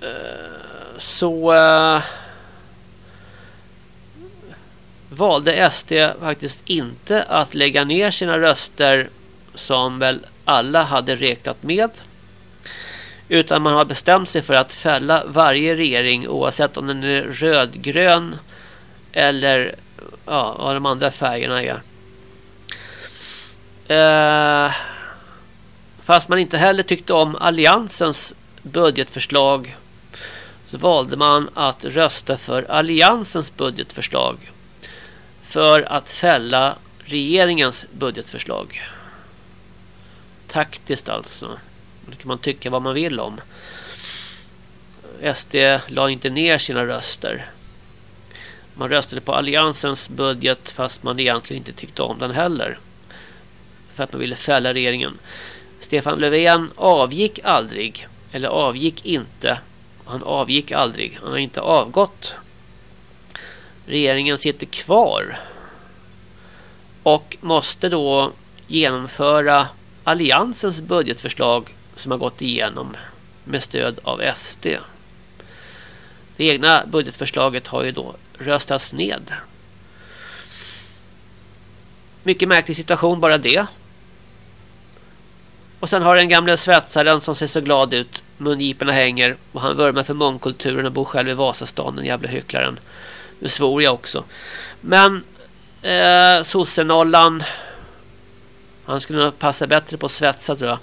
eh, så valde SD faktiskt inte att lägga ner sina röster som väl alla hade räknat med. Utan man har bestämt sig för att fälla varje regering oavsett om den är rödgrön eller ja, vad de andra färgerna är. Eh, fast man inte heller tyckte om alliansens budgetförslag så valde man att rösta för alliansens budgetförslag för att fälla regeringens budgetförslag. Taktiskt alltså. Det kan man tycka vad man vill om. SD la inte ner sina röster. Man röstade på alliansens budget fast man egentligen inte tyckte om den heller. För att man ville fälla regeringen. Stefan Löfven avgick aldrig. Eller avgick inte. Han avgick aldrig. Han har inte avgått. Regeringen sitter kvar. Och måste då genomföra alliansens budgetförslag som har gått igenom med stöd av SD. Det egna budgetförslaget har ju då röstats ned. Mycket märklig situation bara det. Och sen har den gamla svetsaren som ser så glad ut. Mungiporna hänger och han vurmar för mångkulturen och bor själv i Vasastan, den jävla hycklaren. Nu svor jag också. Men eh, sossenollan han skulle nog passa bättre på att svetsa tror jag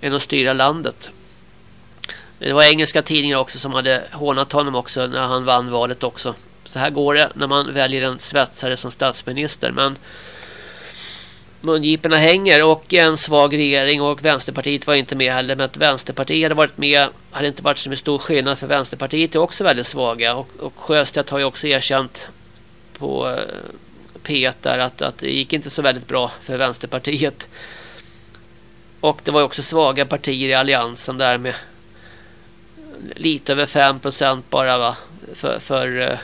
än att styra landet. Det var engelska tidningar också som hade hånat honom också när han vann valet också. Så här går det när man väljer en svetsare som statsminister. Men mungiporna hänger och en svag regering och Vänsterpartiet var inte med heller. Men att Vänsterpartiet hade varit med hade inte varit så stor skillnad för Vänsterpartiet är också väldigt svaga. Och, och Sjöstedt har ju också erkänt på eh, P1 där att, att det gick inte så väldigt bra för Vänsterpartiet. Och det var också svaga partier i alliansen där med lite över 5% bara va för, för eh,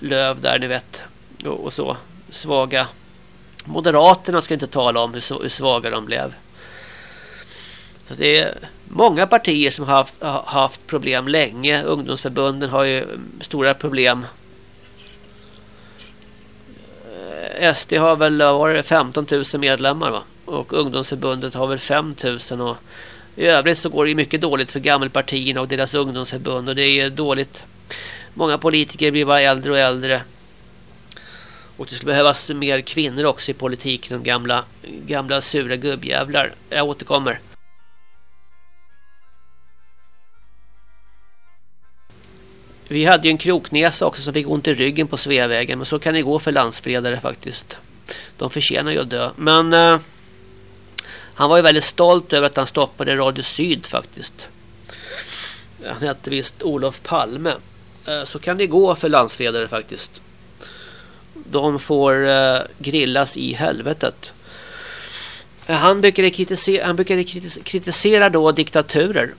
Löv där ni vet och, och, så svaga Moderaterna ska inte tala om hur, hur svaga de blev. Så det är många partier som har haft, haft problem länge. Ungdomsförbunden har ju mm, stora problem. Eh, SD har väl varit 15 000 medlemmar va? Och ungdomsförbundet har väl 5 000 och i övrigt så går det mycket dåligt för gammelpartierna och deras ungdomsförbund och det är dåligt. Många politiker blir bara äldre och äldre. Och det skulle behövas mer kvinnor också i politiken än gamla, gamla sura gubbjävlar. Jag återkommer. Vi hade ju en kroknäsa också som fick ont i ryggen på Sveavägen. Men så kan det gå för landsfredare faktiskt. De förtjänar ju att dö. Men eh, han var ju väldigt stolt över att han stoppade Radio Syd faktiskt. Han hette visst Olof Palme. Eh, så kan det gå för landsfredare faktiskt. De får eh, grillas i helvetet. Han brukade kritisera, han brukade kritisera då diktaturer.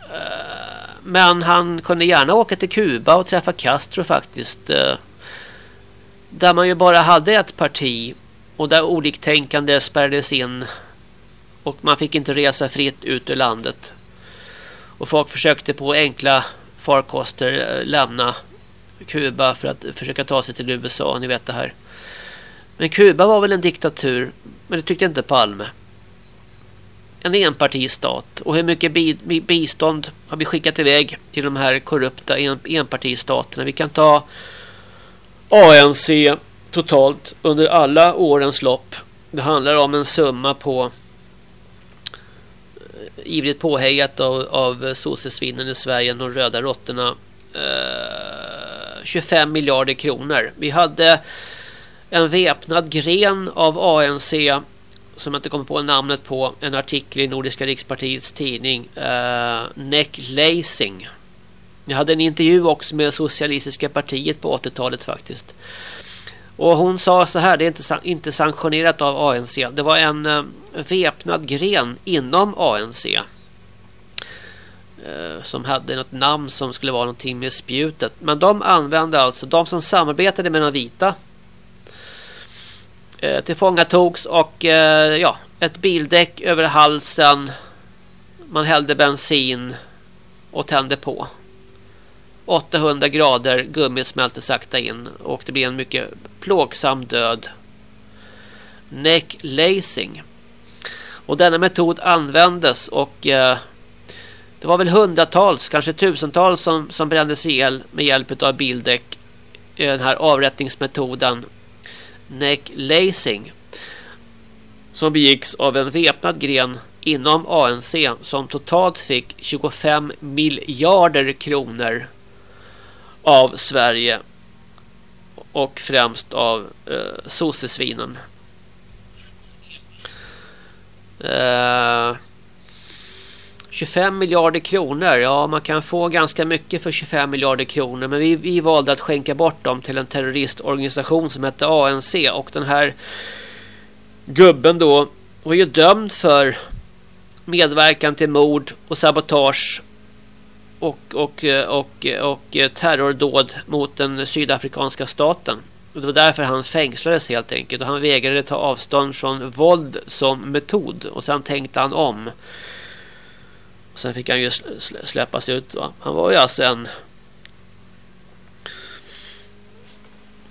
Eh, men han kunde gärna åka till Kuba och träffa Castro faktiskt. Eh, där man ju bara hade ett parti. Och där oliktänkande spärrades in. Och man fick inte resa fritt ut ur landet. Och folk försökte på enkla farkoster eh, lämna Kuba för att försöka ta sig till USA. Ni vet det här. Men Kuba var väl en diktatur. Men det tyckte inte Palme en enpartistat. Och hur mycket bistånd har vi skickat iväg till de här korrupta en enpartistaterna? Vi kan ta ANC totalt under alla årens lopp. Det handlar om en summa på eh, ivrigt påhejat av, av sossesvinnen i Sverige, de röda råttorna. Eh, 25 miljarder kronor. Vi hade en väpnad gren av ANC som jag inte kommer på namnet på en artikel i Nordiska rikspartiets tidning eh, Neck Lacing. Jag hade en intervju också med Socialistiska partiet på 80-talet faktiskt. Och hon sa så här, det är inte, inte sanktionerat av ANC. Det var en eh, väpnad gren inom ANC. Eh, som hade något namn som skulle vara någonting med spjutet. Men de använde alltså, de som samarbetade med de vita eh, tillfångatogs och eh, ja, ett bildäck över halsen. Man hällde bensin och tände på. 800 grader, gummit smälte sakta in och det blev en mycket plågsam död. Neck lacing. Och denna metod användes och eh, det var väl hundratals, kanske tusentals som, som brändes ihjäl med hjälp av bildäck. Den här avrättningsmetoden neck lacing. Som begicks av en väpnad gren inom ANC som totalt fick 25 miljarder kronor av Sverige och främst av eh, sossesvinen. Eh, 25 miljarder kronor. Ja, man kan få ganska mycket för 25 miljarder kronor. Men vi, vi valde att skänka bort dem till en terroristorganisation som hette ANC. Och den här gubben då var ju dömd för medverkan till mord och sabotage och, och, och, och terrordåd mot den sydafrikanska staten. Och det var därför han fängslades helt enkelt. Och han vägrade ta avstånd från våld som metod. Och sen tänkte han om. Och sen fick han ju släppas ut. Va? Han var ju alltså en...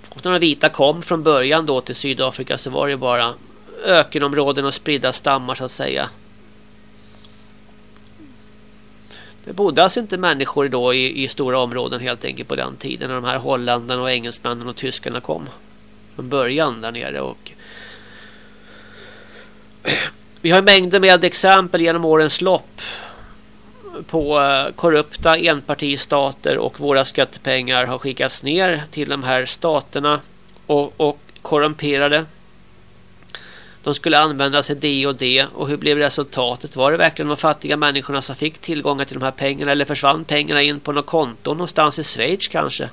Och när de vita kom från början då till Sydafrika så var det bara ökenområden och spridda stammar så att säga. Det bodde alltså inte människor då i, i stora områden helt enkelt på den tiden när de här holländarna och engelsmännen och tyskarna kom. Från början där nere och vi har mängder med exempel genom årens lopp på eh, korrupta enpartistater och våra skattepengar har skickats ner till de här staterna och, och korrumperade de skulle använda sig det och det. Och hur blev resultatet? Var det verkligen de fattiga människorna som fick tillgångar till de här pengarna? Eller försvann pengarna in på något konto någonstans i Schweiz kanske?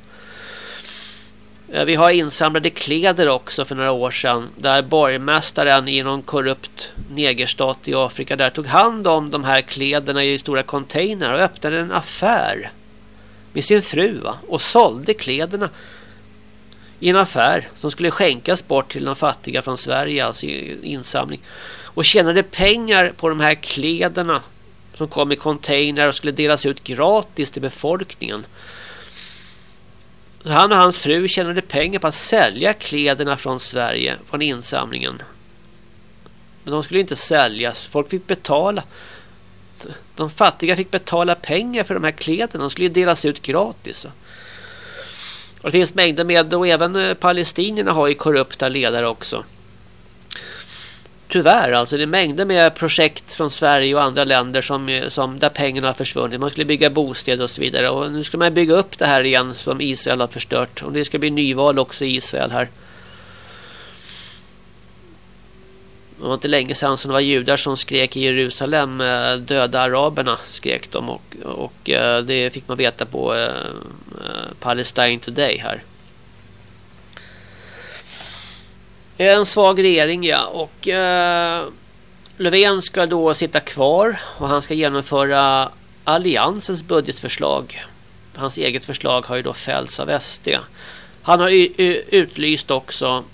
Eh, vi har insamlade kläder också för några år sedan. Där borgmästaren i någon korrupt negerstat i Afrika där tog hand om de här kläderna i stora container och öppnade en affär med sin fru va? och sålde kläderna i en affär som skulle skänkas bort till de fattiga från Sverige, alltså insamling. Och tjänade pengar på de här kläderna som kom i container och skulle delas ut gratis till befolkningen. Så han och hans fru tjänade pengar på att sälja kläderna från Sverige, från insamlingen. Men de skulle inte säljas, folk fick betala. De fattiga fick betala pengar för de här kläderna, de skulle delas ut gratis. Och det finns mängder med och även eh, palestinierna har ju korrupta ledare också. Tyvärr alltså det är mängder med projekt från Sverige och andra länder som, som där pengarna har försvunnit. Man skulle bygga bostäder och så vidare och nu ska man bygga upp det här igen som Israel har förstört och det ska bli nyval också i Israel här. Det var inte länge sedan som det var judar som skrek i Jerusalem eh, döda araberna skrek de och, och eh, det fick man veta på eh, Palestine Today här. En svag regering ja och eh, Löfven ska då sitta kvar och han ska genomföra alliansens budgetförslag. Hans eget förslag har ju då fällts av SD. Han har utlyst också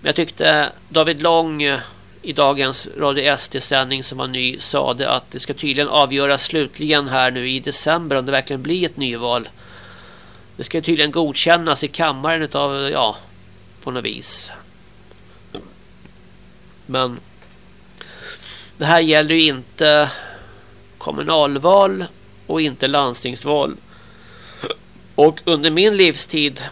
men jag tyckte David Long eh, i dagens Radio SD-sändning som var ny sa det att det ska tydligen avgöras slutligen här nu i december om det verkligen blir ett nyval. Det ska tydligen godkännas i kammaren utav, ja, på något vis. Men det här gäller ju inte kommunalval och inte landstingsval. Och under min livstid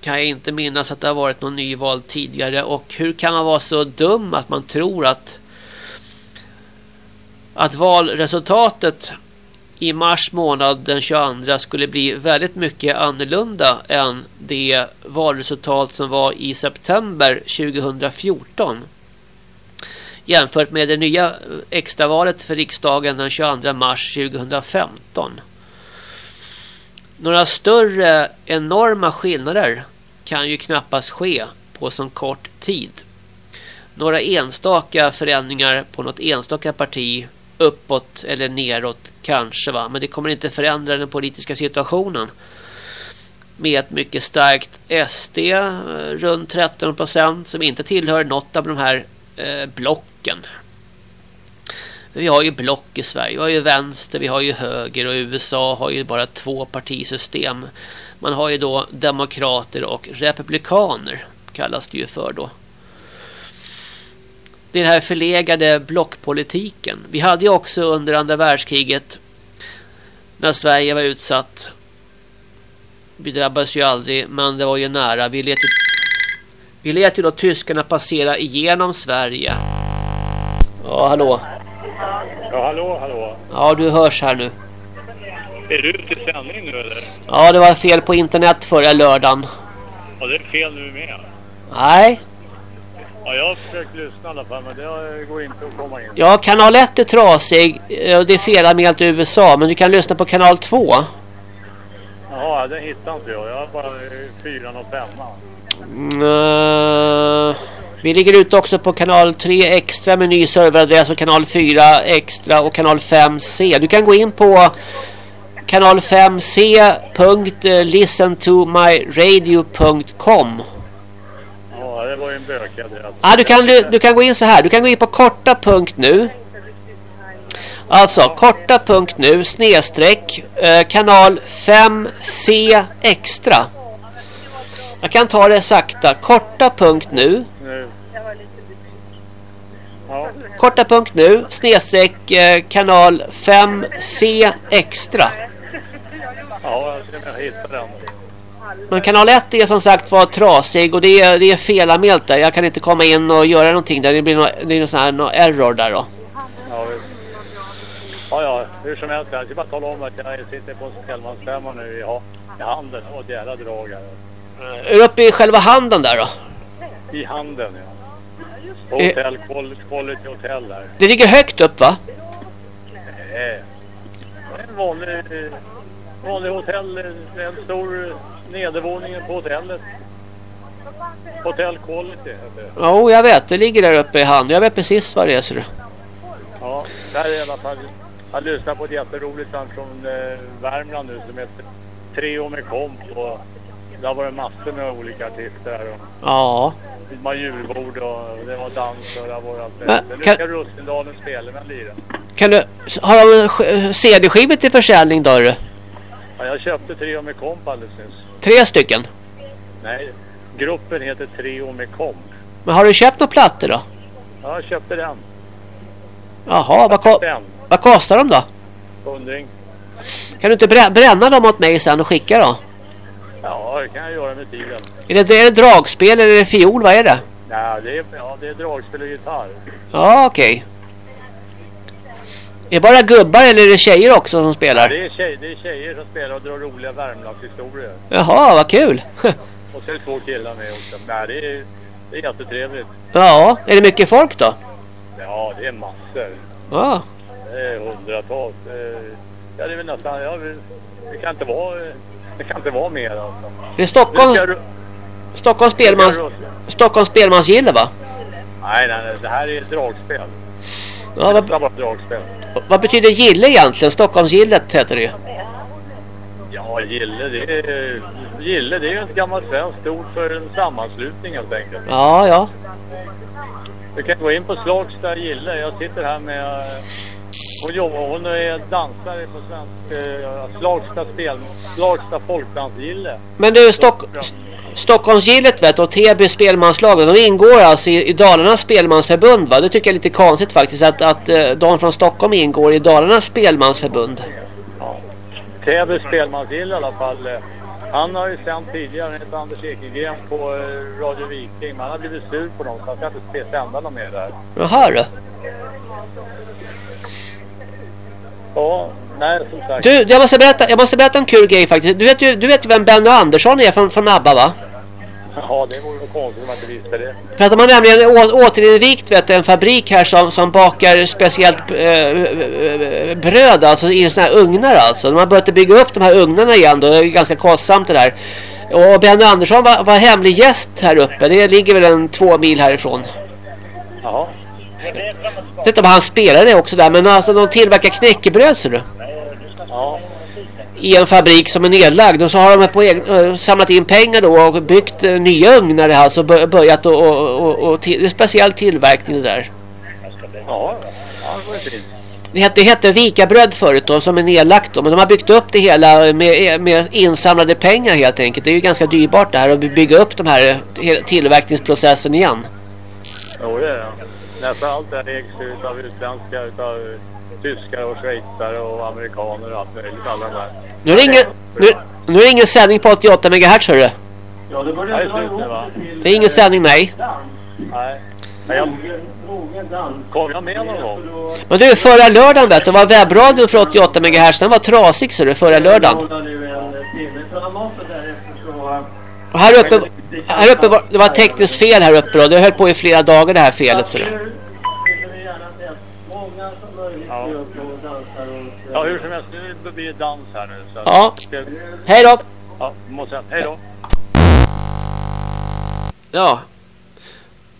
kan jag inte minnas att det har varit någon nyval tidigare. Och hur kan man vara så dum att man tror att att valresultatet i mars månad den 22 skulle bli väldigt mycket annorlunda än det valresultat som var i september 2014 jämfört med det nya extravalet för riksdagen den 22 mars 2015. Några större enorma skillnader kan ju knappast ske på så kort tid. Några enstaka förändringar på något enstaka parti uppåt eller neråt kanske va. Men det kommer inte förändra den politiska situationen. Med ett mycket starkt SD eh, runt 13 procent som inte tillhör något av de här eh, blocken. Vi har ju block i Sverige. Vi har ju vänster, vi har ju höger och USA har ju bara två partisystem. Man har ju då demokrater och republikaner kallas det ju för då. Det är den här förlegade blockpolitiken. Vi hade ju också under andra världskriget när Sverige var utsatt. Vi drabbades ju aldrig, men det var ju nära. Vi lät ju, vi lät ju då tyskarna passera igenom Sverige. Ja, hallå. Ja, hallå, hallå. Ja, du hörs här nu. Är du ute i sändning nu eller? Ja, det var fel på internet förra lördagen. Ja, det är fel nu med. Nej. Ja, jag har försökt lyssna i alla fall, men det går inte att komma in. Ja, kanal 1 är trasig. och Det är felanmält i USA, men du kan lyssna på kanal 2. Jaha, den hittar inte jag. Jag har bara fyran och femman. Mm, eh, vi ligger ute också på kanal 3 extra med ny serveradress och kanal 4 extra och kanal 5C. Du kan gå in på kanal 5c.listentomyradio.com Ja, det var ju en bökig adress. Ja, du, kan, du, du kan gå in så här. Du kan gå in på korta punkt nu. Alltså korta punkt nu snedstreck eh, kanal 5C extra. Jag kan ta det sakta. Korta punkt nu. Korta punkt nu snedstreck eh, kanal 5C extra. ja jag hitta den. Men kanal 1 är som sagt var trasig och det är, det är felanmält där. Jag kan inte komma in och göra någonting där. Det blir någon, det är någon sån här någon error där då. Ja, ja, ja, hur som helst. Jag ska bara tala om att jag sitter på en nu i, i handen. Det var ett jävla drag här. Är du uppe i själva handen där då? I handen, ja. Hotell, Qual- Quality Hotel där. Det ligger högt upp va? Eh, Det är en vanlig, vanlig hotell. En stor nedervåningen på hotellet. Hotel Quality heter det. Jo, jag vet. Det ligger där uppe i handen. Jag vet precis vad det är. Så det. Ja, där är i alla fall. Jag lyssnar på ett jätteroligt band från eh, Värmland nu som heter Trio med komp. Och det har varit massor med olika artister här. Och Ja. det var julbord och det var dans och det har varit allt Men, kan- ska Rustindalen spela med lira. Kan du... Har de CD-skivor till försäljning då? Ja, jag köpte Trio med komp alldeles nyss. Tre stycken. Nej, gruppen heter Trio med komp. Men har du köpt några plattor då? Ja, jag köpte den. Jaha, vad, ko Den. vad kostar de då? Undring. Kan du inte brä bränna dem åt mig sen och skicka då? Ja, det kan jag göra med tiden. Är det, är det dragspel eller är det fiol? Vad är det? Nej, det är, ja, det är dragspel och gitarr. Ja, okej. Är det bara gubbar eller är det tjejer också som spelar? Det är, tjej, det är tjejer som spelar och drar roliga Värmlandshistorier. Jaha, vad kul. Och så är det två killar med också. Nej, det är, det är jättetrevligt. ja, är det mycket folk då? Ja, det är massor. Ja. Det är hundratals. Eh, Ja, det är väl nästan... Ja, det kan inte vara... Det kan inte vara mer alltså. Det är Stockholm, du- Stockholms spelmans, du- Stockholms spelmansgille va? Nej, nej, nej. Det här är dragspel. Ja, vad, bara dragspel. vad betyder gille egentligen? Stockholmsgillet heter det ju. Ja, gille, det är... Gille, det är ju ett gammalt svenskt ord för en sammanslutning helt enkelt. Ja, ja. Du kan gå in på Slagsta Gille. Jag sitter här med... Hon jobbar, hon är dansare på svensk... Eh, Slagsta spel... Slagsta folkdansgille. Men du, Stock, Stockholmsgillet vet du, och Täby spelmanslag, de ingår alltså i, i Dalarnas spelmansförbund va? Det tycker jag är lite konstigt faktiskt att, att eh, de från Stockholm ingår i Dalarnas spelmansförbund. Täby spelmansgille i alla fall. eh, Han har ju sänt tidigare, han heter Anders Ekegren på eh, Radio Viking. Men han har blivit sur på dem så han ska inte sända något mer där. Jaha du. Ja, nej som sagt. Du, jag måste berätta, jag måste berätta en kul grej faktiskt. Du vet ju, du vet ju vem Benny Andersson är från, från ABBA va? Ja, det vore väl konstigt om jag inte visste det. För att de har nämligen å- återinvigt vet du, en fabrik här som, som bakar speciellt eh, bröd alltså i såna här ugnar alltså. De har börjat bygga upp de här ugnarna igen då. Det är ganska kostsamt det där. Och Benny Andersson var, var hemlig gäst här uppe. Det ligger väl en två mil härifrån. Jaha. Titta vad han spelade också där. Men alltså de tillverkar knäckebröd ser du. Ja. I en fabrik som är nedlagd. Och så har de på egen, äh, samlat in pengar då och byggt äh, nya ugnar alltså. Börjat och, och, och, och till, det är speciell tillverkning där. Ja, det hette, det hette Vikabröd förut då, som är nedlagt då. Men de har byggt upp det hela med, med insamlade pengar helt enkelt. Det är ju ganska dyrbart det här att bygga upp de här tillverkningsprocessen igen. Jo, det är Nästan allt det här ägs ut av utländska, utav tyskar och schweizare och amerikaner och allt möjligt. Alla de här. Nu är det ingen, nu, nu är det ingen sändning på 88 MHz hörru. Ja, det börjar dra ihop va? Det är ingen sändning nej. Nej. Jag... Kom jag med någon gång? Men du, förra lördagen vet du, var webbradion för 88 MHz, den var trasig så du, förra lördagen. Och här uppe, här uppe var, det var tekniskt fel här uppe då. Det höll på i flera dagar det här felet så du. Ja. ja, hur som helst, nu blir det dans här nu. Så Ja. Hej då! Ja, måste jag. Hej då! Ja.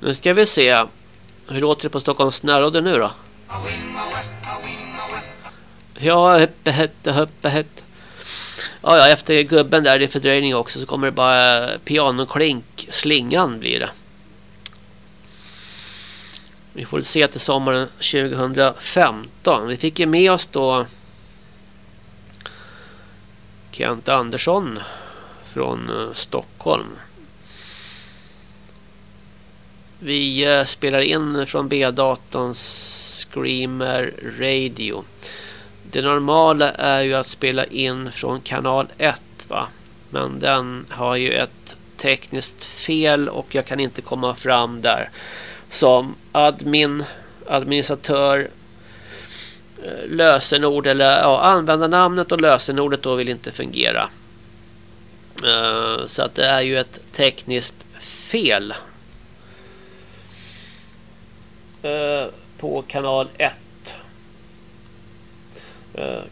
Nu ska vi se. Hur låter det på Stockholms närradio nu då? Ja, höppe hette, höppe hette. Ja, ja, efter gubben där i fördröjning också så kommer det bara pianoklink. Slingan blir det. Vi får se till sommaren 2015. Vi fick ju med oss då Kent Andersson från eh, Stockholm. Vi eh, spelar in från B-datorns Screamer Radio. Det normala är ju att spela in från kanal 1 va. Men den har ju ett tekniskt fel och jag kan inte komma fram där som admin, administratör Eh, lösenord eller ja, användarnamnet och lösenordet då vill inte fungera. Eh, så att det är ju ett tekniskt fel. Eh, på kanal 1.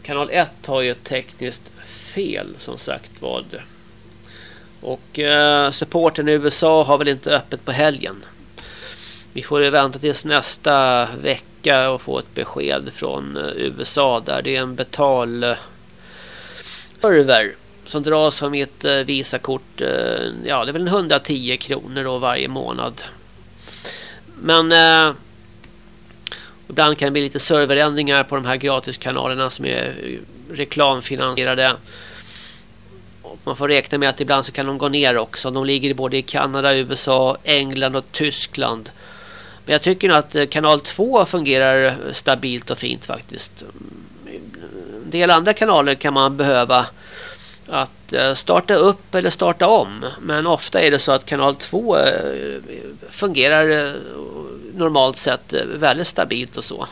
Kanal 1 har ju ett tekniskt fel som sagt vad. Och supporten i USA har väl inte öppet på helgen. Vi får vänta tills nästa vecka och få ett besked från eh, USA där det är en betal server som dras av mitt eh, Visakort. Eh, ja, det är väl 110 kronor då varje månad. Men eh, ibland kan det bli lite serverändringar på de här gratiskanalerna som är reklamfinansierade. Och man får räkna med att ibland så kan de gå ner också. De ligger både i Kanada, USA, England och Tyskland. Men jag tycker nog att eh, kanal 2 fungerar stabilt och fint faktiskt. En del andra kanaler kan man behöva att eh, starta upp eller starta om. Men ofta är det så att kanal 2 eh, fungerar normalt sett väldigt stabilt och så.